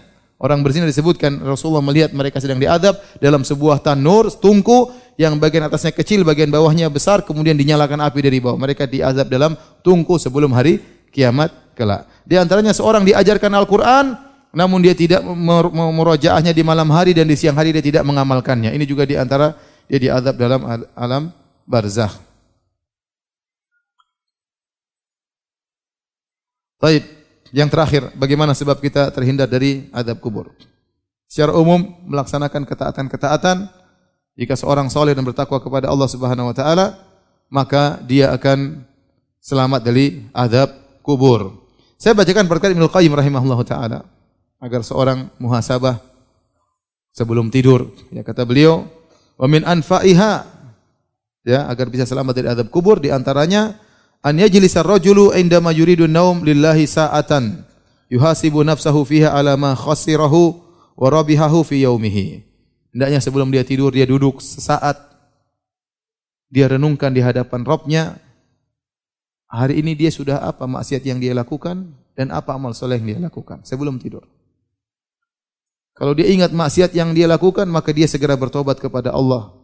Orang berzina disebutkan Rasulullah melihat mereka sedang diadab dalam sebuah tanur tungku yang bagian atasnya kecil, bagian bawahnya besar, kemudian dinyalakan api dari bawah. Mereka diazab dalam tungku sebelum hari kiamat kelak. Di antaranya seorang diajarkan Al-Quran, namun dia tidak merojaahnya di malam hari dan di siang hari dia tidak mengamalkannya. Ini juga di antara dia diazab dalam alam barzakh. Baik, yang terakhir, bagaimana sebab kita terhindar dari adab kubur? Secara umum melaksanakan ketaatan-ketaatan jika seorang soleh dan bertakwa kepada Allah Subhanahu wa taala, maka dia akan selamat dari adab kubur. Saya bacakan perkataan Ibnu Qayyim rahimahullah taala agar seorang muhasabah sebelum tidur. Ya kata beliau, "Wa min anfa'iha" ya agar bisa selamat dari adab kubur di antaranya an yajlisar rajulu indama yuridu naum lillahi sa'atan yuhasibu nafsahu fiha ala ma khasirahu wa rabihahu fi yaumihi. Hendaknya sebelum dia tidur dia duduk sesaat dia renungkan di hadapan Robnya hari ini dia sudah apa maksiat yang dia lakukan dan apa amal soleh yang dia lakukan sebelum tidur. Kalau dia ingat maksiat yang dia lakukan maka dia segera bertobat kepada Allah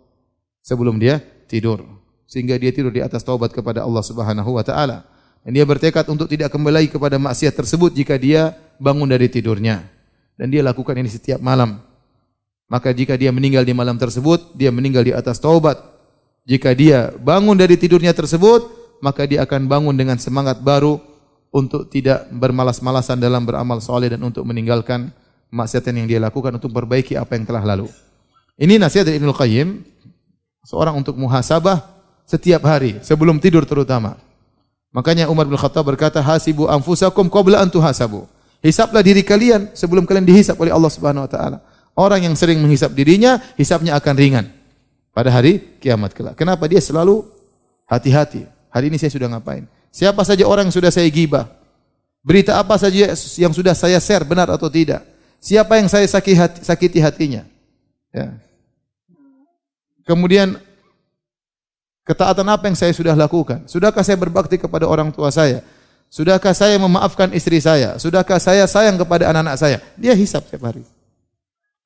sebelum dia tidur sehingga dia tidur di atas taubat kepada Allah Subhanahu wa taala. Dan dia bertekad untuk tidak kembali kepada maksiat tersebut jika dia bangun dari tidurnya. Dan dia lakukan ini setiap malam. Maka jika dia meninggal di malam tersebut, dia meninggal di atas taubat. Jika dia bangun dari tidurnya tersebut, maka dia akan bangun dengan semangat baru untuk tidak bermalas-malasan dalam beramal soleh dan untuk meninggalkan maksiat yang dia lakukan untuk perbaiki apa yang telah lalu. Ini nasihat dari Ibnu Qayyim seorang untuk muhasabah setiap hari sebelum tidur terutama. Makanya Umar bin Khattab berkata, "Hasibu anfusakum qabla an tuhasabu." Hisaplah diri kalian sebelum kalian dihisap oleh Allah Subhanahu wa taala. Orang yang sering menghisap dirinya, hisapnya akan ringan pada hari kiamat kelak. Kenapa dia selalu hati-hati? Hari ini saya sudah ngapain? Siapa saja orang yang sudah saya gibah? Berita apa saja yang sudah saya share benar atau tidak? Siapa yang saya sakiti, hati, sakiti hatinya? Ya. Kemudian Ketaatan apa yang saya sudah lakukan? Sudahkah saya berbakti kepada orang tua saya? Sudahkah saya memaafkan istri saya? Sudahkah saya sayang kepada anak-anak saya? Dia hisap setiap hari.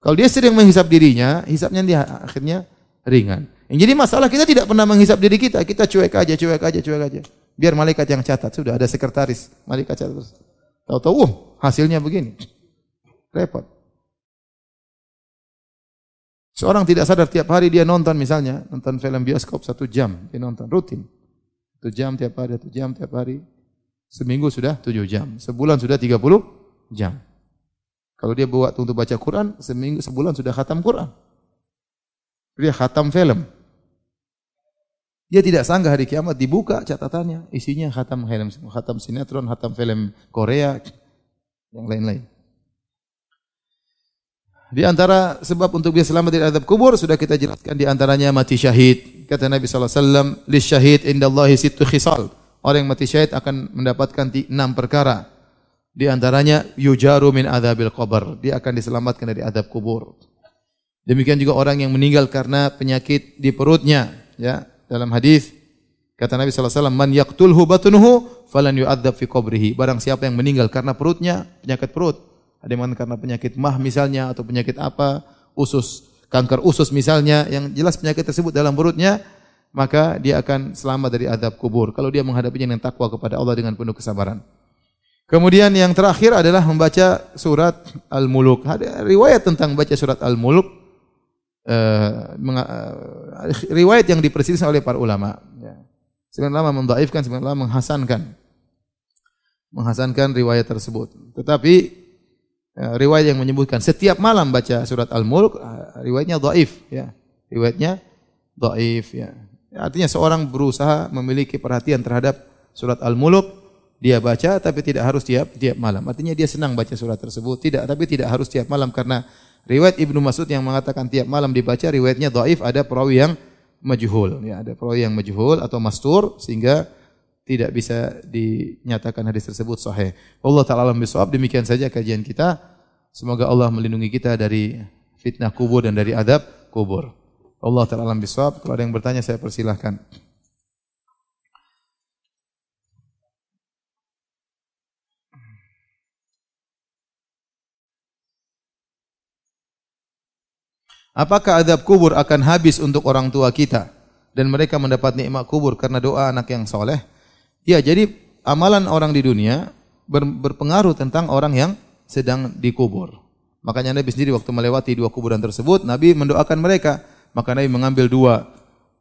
Kalau dia sering menghisap dirinya, hisapnya dia akhirnya ringan. Yang jadi masalah kita tidak pernah menghisap diri kita, kita cuek aja, cuek aja, cuek aja. Biar malaikat yang catat, sudah ada sekretaris, malaikat catat terus. Tahu-tahu, uh, hasilnya begini. Repot. Seorang tidak sadar tiap hari dia nonton misalnya, nonton film bioskop satu jam, dia nonton rutin. Satu jam tiap hari, satu jam tiap hari. Seminggu sudah tujuh jam, sebulan sudah tiga puluh jam. Kalau dia buat untuk baca Quran, seminggu sebulan sudah khatam Quran. Dia khatam film. Dia tidak sangka hari kiamat dibuka catatannya, isinya khatam film, khatam sinetron, khatam film Korea, yang lain-lain. Di antara sebab untuk bisa selamat dari azab kubur sudah kita jelaskan di antaranya mati syahid. Kata Nabi sallallahu alaihi wasallam, "Lis syahid indallahi sittu khisal." Orang yang mati syahid akan mendapatkan enam perkara. Di antaranya yujaru min adzabil qabr. Dia akan diselamatkan dari azab kubur. Demikian juga orang yang meninggal karena penyakit di perutnya, ya. Dalam hadis kata Nabi sallallahu alaihi wasallam, "Man yaqtulhu batnuhu falan yu'adzab fi qabrihi." Barang siapa yang meninggal karena perutnya, penyakit perut, ada yang karena penyakit mah misalnya atau penyakit apa, usus, kanker usus misalnya yang jelas penyakit tersebut dalam perutnya, maka dia akan selamat dari adab kubur kalau dia menghadapinya dengan takwa kepada Allah dengan penuh kesabaran. Kemudian yang terakhir adalah membaca surat Al-Muluk. Ada riwayat tentang baca surat Al-Muluk. Uh, riwayat yang diperselisih oleh para ulama. Ya. Sebenarnya ulama mendaifkan, sebenarnya ulama menghasankan. Menghasankan riwayat tersebut. Tetapi riwayat yang menyebutkan setiap malam baca surat Al-Mulk, uh, riwayatnya dhaif ya. Riwayatnya dhaif ya. Artinya seorang berusaha memiliki perhatian terhadap surat Al-Mulk, dia baca tapi tidak harus tiap tiap malam. Artinya dia senang baca surat tersebut, tidak tapi tidak harus tiap malam karena riwayat Ibnu Mas'ud yang mengatakan tiap malam dibaca riwayatnya dhaif ada perawi yang majhul ya, ada perawi yang majhul atau mastur sehingga tidak bisa dinyatakan hadis tersebut sahih. Allah taala alam bisawab. Demikian saja kajian kita. Semoga Allah melindungi kita dari fitnah kubur dan dari adab kubur. Allah taala alam bisawab. Kalau ada yang bertanya saya persilahkan. Apakah adab kubur akan habis untuk orang tua kita dan mereka mendapat nikmat kubur karena doa anak yang soleh? Ya, jadi amalan orang di dunia ber, berpengaruh tentang orang yang sedang dikubur. Makanya Nabi sendiri waktu melewati dua kuburan tersebut, Nabi mendoakan mereka. Maka Nabi mengambil dua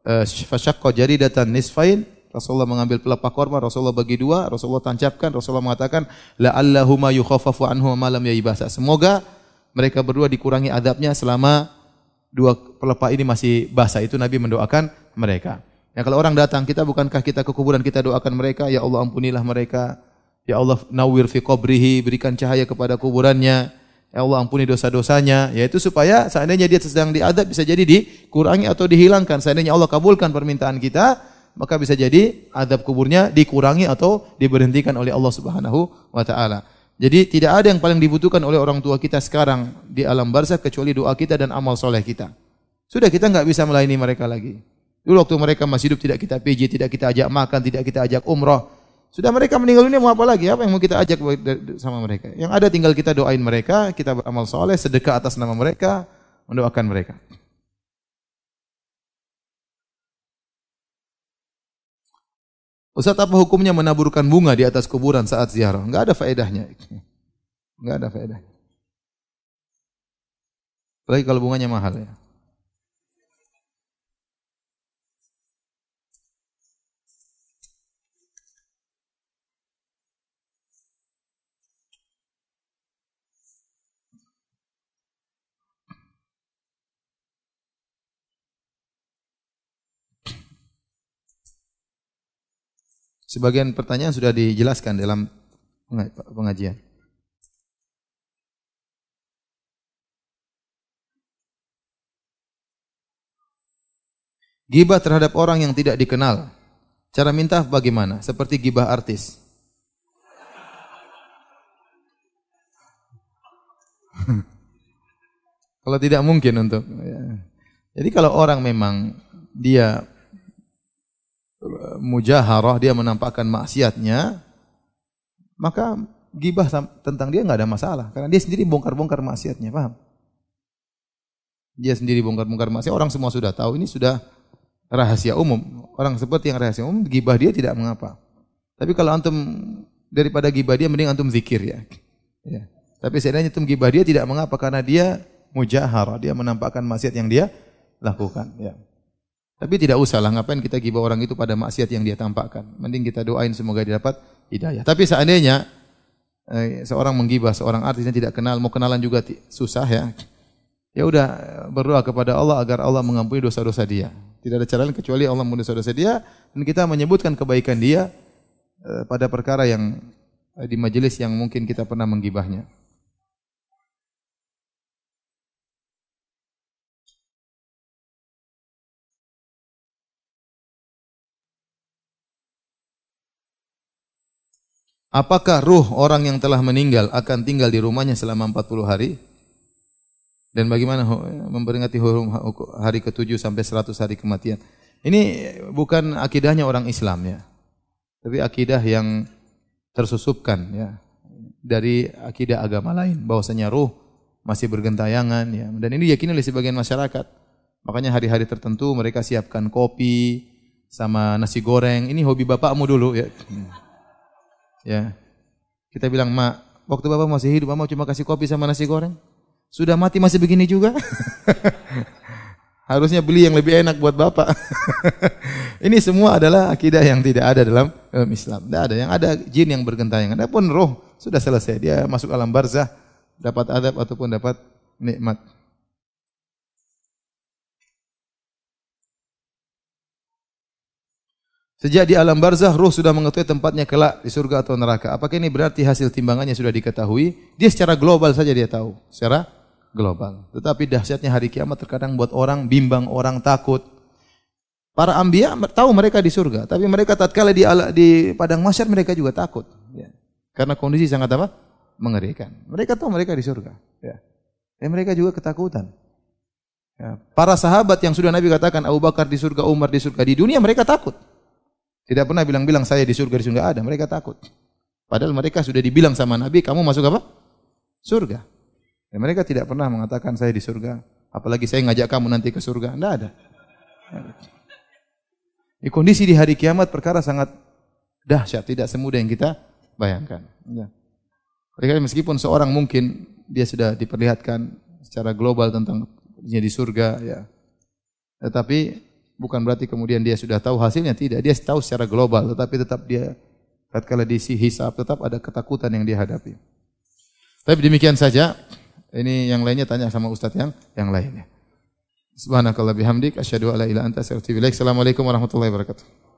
uh, fasyaqqa jaridatan nisfain Rasulullah mengambil pelepah korma, Rasulullah bagi dua, Rasulullah tancapkan, Rasulullah mengatakan, la'allahuma yukhaffafu anhu ma lam yaibasa. Semoga mereka berdua dikurangi adabnya selama dua pelepah ini masih basah. Itu Nabi mendoakan mereka. Ya kalau orang datang, kita bukankah kita ke kuburan kita doakan mereka, ya Allah ampunilah mereka. Ya Allah nawwir fi qabrihi, berikan cahaya kepada kuburannya. Ya Allah ampuni dosa-dosanya, yaitu supaya seandainya dia sedang diadab bisa jadi dikurangi atau dihilangkan. Seandainya Allah kabulkan permintaan kita, maka bisa jadi adab kuburnya dikurangi atau diberhentikan oleh Allah Subhanahu wa taala. Jadi tidak ada yang paling dibutuhkan oleh orang tua kita sekarang di alam barzah kecuali doa kita dan amal soleh kita. Sudah kita nggak bisa melayani mereka lagi. Dulu waktu mereka masih hidup tidak kita pijit, tidak kita ajak makan, tidak kita ajak umroh. Sudah mereka meninggal dunia mau apa lagi? Apa yang mau kita ajak sama mereka? Yang ada tinggal kita doain mereka, kita beramal soleh, sedekah atas nama mereka, mendoakan mereka. Ustaz apa hukumnya menaburkan bunga di atas kuburan saat ziarah? Enggak ada faedahnya. Enggak ada faedahnya. Apalagi kalau bunganya mahal ya. Sebagian pertanyaan sudah dijelaskan dalam pengajian. Gibah terhadap orang yang tidak dikenal. Cara minta bagaimana? Seperti gibah artis. kalau tidak mungkin untuk ya. Jadi kalau orang memang dia mujaharah, dia menampakkan maksiatnya, maka gibah tentang dia nggak ada masalah karena dia sendiri bongkar-bongkar maksiatnya, paham? Dia sendiri bongkar-bongkar maksiat, orang semua sudah tahu, ini sudah rahasia umum. Orang seperti yang rahasia umum, gibah dia tidak mengapa. Tapi kalau antum daripada gibah dia mending antum zikir ya. ya. Tapi seandainya antum gibah dia tidak mengapa karena dia mujaharah, dia menampakkan maksiat yang dia lakukan, ya. Tapi tidak usah lah, ngapain kita gibah orang itu pada maksiat yang dia tampakkan. Mending kita doain semoga dia dapat hidayah. Tapi seandainya eh, seorang menggibah seorang artis yang tidak kenal, mau kenalan juga susah ya. Ya udah berdoa kepada Allah agar Allah mengampuni dosa-dosa dia. Tidak ada cara lain kecuali Allah mengampuni dosa-dosa dia dan kita menyebutkan kebaikan dia eh, pada perkara yang eh, di majelis yang mungkin kita pernah menggibahnya. Apakah ruh orang yang telah meninggal akan tinggal di rumahnya selama 40 hari? Dan bagaimana memperingati hari ke-7 sampai 100 hari kematian? Ini bukan akidahnya orang Islam ya. Tapi akidah yang tersusupkan ya dari akidah agama lain bahwasanya ruh masih bergentayangan ya. Dan ini diyakini oleh sebagian masyarakat. Makanya hari-hari tertentu mereka siapkan kopi sama nasi goreng. Ini hobi bapakmu dulu ya. Ya. Kita bilang, "Mak, waktu Bapak masih hidup, Mama cuma kasih kopi sama nasi goreng. Sudah mati masih begini juga?" Harusnya beli yang lebih enak buat Bapak. Ini semua adalah akidah yang tidak ada dalam, Islam. Tidak ada. Yang ada jin yang bergentayangan. Adapun roh sudah selesai. Dia masuk alam barzah, dapat adab ataupun dapat nikmat. Sejak di alam barzah, ruh sudah mengetahui tempatnya kelak di surga atau neraka. Apakah ini berarti hasil timbangannya sudah diketahui? Dia secara global saja dia tahu. Secara global. Tetapi dahsyatnya hari kiamat terkadang buat orang bimbang, orang takut. Para ambia tahu mereka di surga, tapi mereka tatkala di di padang mahsyar mereka juga takut. Ya. Karena kondisi sangat apa? Mengerikan. Mereka tahu mereka di surga. Ya. Dan mereka juga ketakutan. Ya. Para sahabat yang sudah Nabi katakan Abu Bakar di surga, Umar di surga, di dunia mereka takut. Tidak pernah bilang-bilang saya di surga di surga ada. Mereka takut. Padahal mereka sudah dibilang sama Nabi, kamu masuk apa? Surga. Dan mereka tidak pernah mengatakan saya di surga. Apalagi saya ngajak kamu nanti ke surga. Tidak ada. Di kondisi di hari kiamat perkara sangat dahsyat, tidak semudah yang kita bayangkan. Ya. Meskipun seorang mungkin dia sudah diperlihatkan secara global tentang di surga, ya. Tetapi bukan berarti kemudian dia sudah tahu hasilnya tidak, dia tahu secara global tetapi tetap dia tatkala diisi hisab tetap ada ketakutan yang dia hadapi. Tapi demikian saja. Ini yang lainnya tanya sama ustaz yang yang lainnya. Subhanakallah bihamdik asyhadu an la ilaha anta astaghfiruka. Assalamualaikum warahmatullahi wabarakatuh.